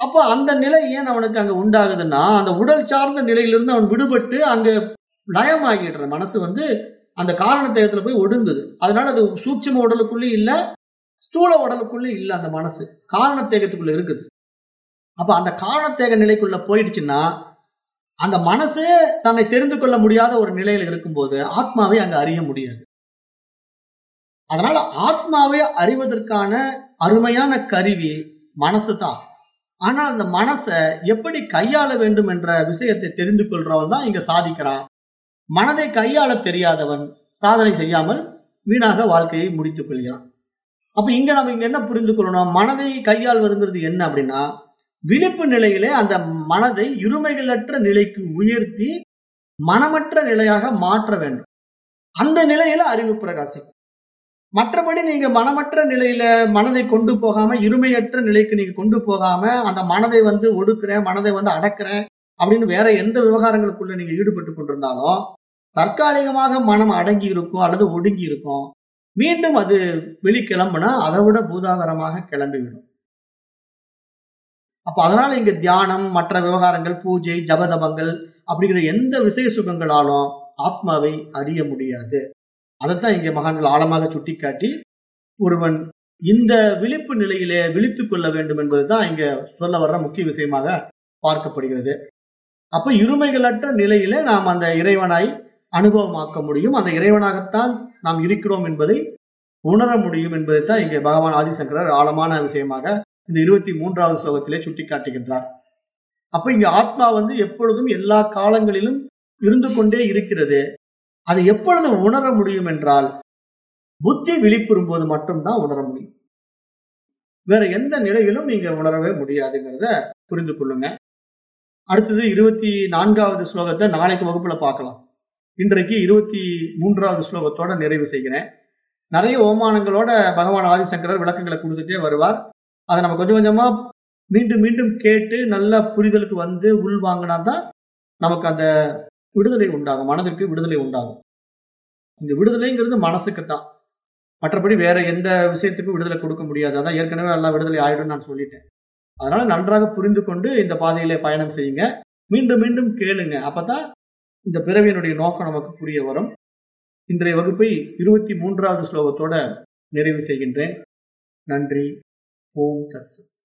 அப்போ அந்த நிலை ஏன் அவனுக்கு அங்க உண்டாகுதுன்னா அந்த உடல் சார்ந்த நிலையிலிருந்து அவன் விடுபட்டு அங்க லயமாகிடுற மனசு வந்து அந்த காரணத்தேகத்துல போய் ஒடுங்குது. அதனால அது சூட்சம உடலுக்குள்ளே இல்ல ஸ்தூல உடலுக்குள்ளே இல்லை அந்த மனசு. காரணத்தேகத்துக்குள்ள இருக்குது. அப்ப அந்த காரணத்தேக நிலைக்குள்ள போயிடுச்சுன்னா அந்த மனசே தன்னை தெரிந்து கொள்ள முடியாத ஒரு நிலையில இருக்கும்போது ஆத்மாவை அங்க அறிய முடியாது. அதனால ஆத்மாவை அறிவதற்கான அருமையான கருவி மனசு தான். ஆனால் அந்த மனசை எப்படி கையாள வேண்டும் என்ற விஷயத்தை தெரிந்து கொள்றவன் தான் இங்க சாதிக்கிறான். மனதை கையாள தெரியாதவன் சாதனை செய்யாமல் வீணாக வாழ்க்கையை முடித்துக் கொள்கிறான். அப்ப இங்க நம்ம இங்க என்ன புரிந்து கொள்ளணும்? மனதை கையாள்வதுங்கிறது என்ன அப்படின்னா விழிப்பு நிலையிலே அந்த மனதை இருமைகளற்ற நிலைக்கு உயர்த்தி மனமற்ற நிலையாக மாற்ற வேண்டும். அந்த நிலையில அறிவு பிரகாசிக்கும். மற்றபடி நீங்க மனமற்ற நிலையில மனதை கொண்டு போகாம இருமையற்ற நிலைக்கு நீங்க கொண்டு போகாம அந்த மனதை வந்து ஒடுக்குறேன் மனதை வந்து அடக்குறேன் அப்படின்னு வேற எந்த விவகாரங்களுக்குள்ள நீங்க ஈடுபட்டு கொண்டிருந்தாலும் தற்காலிகமாக மனம் அடங்கி இருக்கும் அல்லது ஒடுங்கி இருக்கும். மீண்டும் அது வெளிக்கிளம்புனா அதை விட பூதாகரமாக கிளம்பிவிடும். அப்ப அதனால இங்க தியானம் மற்ற விவகாரங்கள் பூஜை ஜபதபங்கள் அப்படிங்கிற எந்த விசேஷ சுகங்களாலும் ஆத்மாவை அறிய முடியாது. அதைத்தான் இங்க மகான்கள் ஆழமாக சுட்டிக்காட்டி ஒருவன் இந்த விழிப்பு நிலையிலே விழித்து கொள்ள வேண்டும் என்பதுதான் இங்க சொல்ல வர்ற முக்கிய விஷயமாக பார்க்கப்படுகிறது. அப்ப இருமைகளற்ற நிலையில நாம் அந்த இறைவனாய் அனுபவமாக்க முடியும். அந்த இறைவனாகத்தான் நாம் இருக்கிறோம் என்பதை உணர முடியும் என்பதை தான் இங்கே பகவான் ஆதிசங்கரர் ஆழமான விஷயமாக இந்த இருபத்தி மூன்றாவது ஸ்லோகத்திலே சுட்டி காட்டுகின்றார் அப்ப இங்க ஆத்மா வந்து எப்பொழுதும் எல்லா காலங்களிலும் இருந்து கொண்டே இருக்கிறது. அதை எப்பொழுது உணர முடியும் என்றால் புத்தி விழிப்புறும் போது மட்டும்தான் உணர முடியும். வேற எந்த நிலையிலும் நீங்க உணரவே முடியாதுங்கிறத புரிந்து கொள்ளுங்க. அடுத்தது இருபத்தி நான்காவது ஸ்லோகத்தை நாளைக்கு வகுப்புல பார்க்கலாம். இன்றைக்கு இருபத்தி மூன்றாவது ஸ்லோகத்தோட நிறைவு செய்கிறேன். நிறைய ஓமானங்களோட பகவான் ஆதிசங்கரர் விளக்கங்களை கொடுத்துட்டே வருவார். அதை நம்ம கொஞ்சம் கொஞ்சமா மீண்டும் மீண்டும் கேட்டு நல்ல புரிதலுக்கு வந்து உள் வாங்கினா தான் நமக்கு அந்த விடுதலை உண்டாகும் மனதிற்கு விடுதலை உண்டாகும். இந்த விடுதலைங்கிறது மனசுக்கு தான் மற்றபடி வேற எந்த விஷயத்துக்கும் விடுதலை கொடுக்க முடியாது. அதான் ஏற்கனவே எல்லாம் விடுதலை ஆயிடும் நான் சொல்லிட்டேன். அதனால நன்றாக புரிந்து கொண்டு இந்த பாதையிலே பயணம் செய்யுங்க. மீண்டும் மீண்டும் கேளுங்க. அப்பதான் இந்த பிறவியினுடைய நோக்கம் நமக்கு புரிய வரும். இன்றைய வகுப்பை இருபத்தி மூன்றாவது ஸ்லோகத்தோட நிறைவு செய்கின்றேன். நன்றி. ஓம் தத்சத்.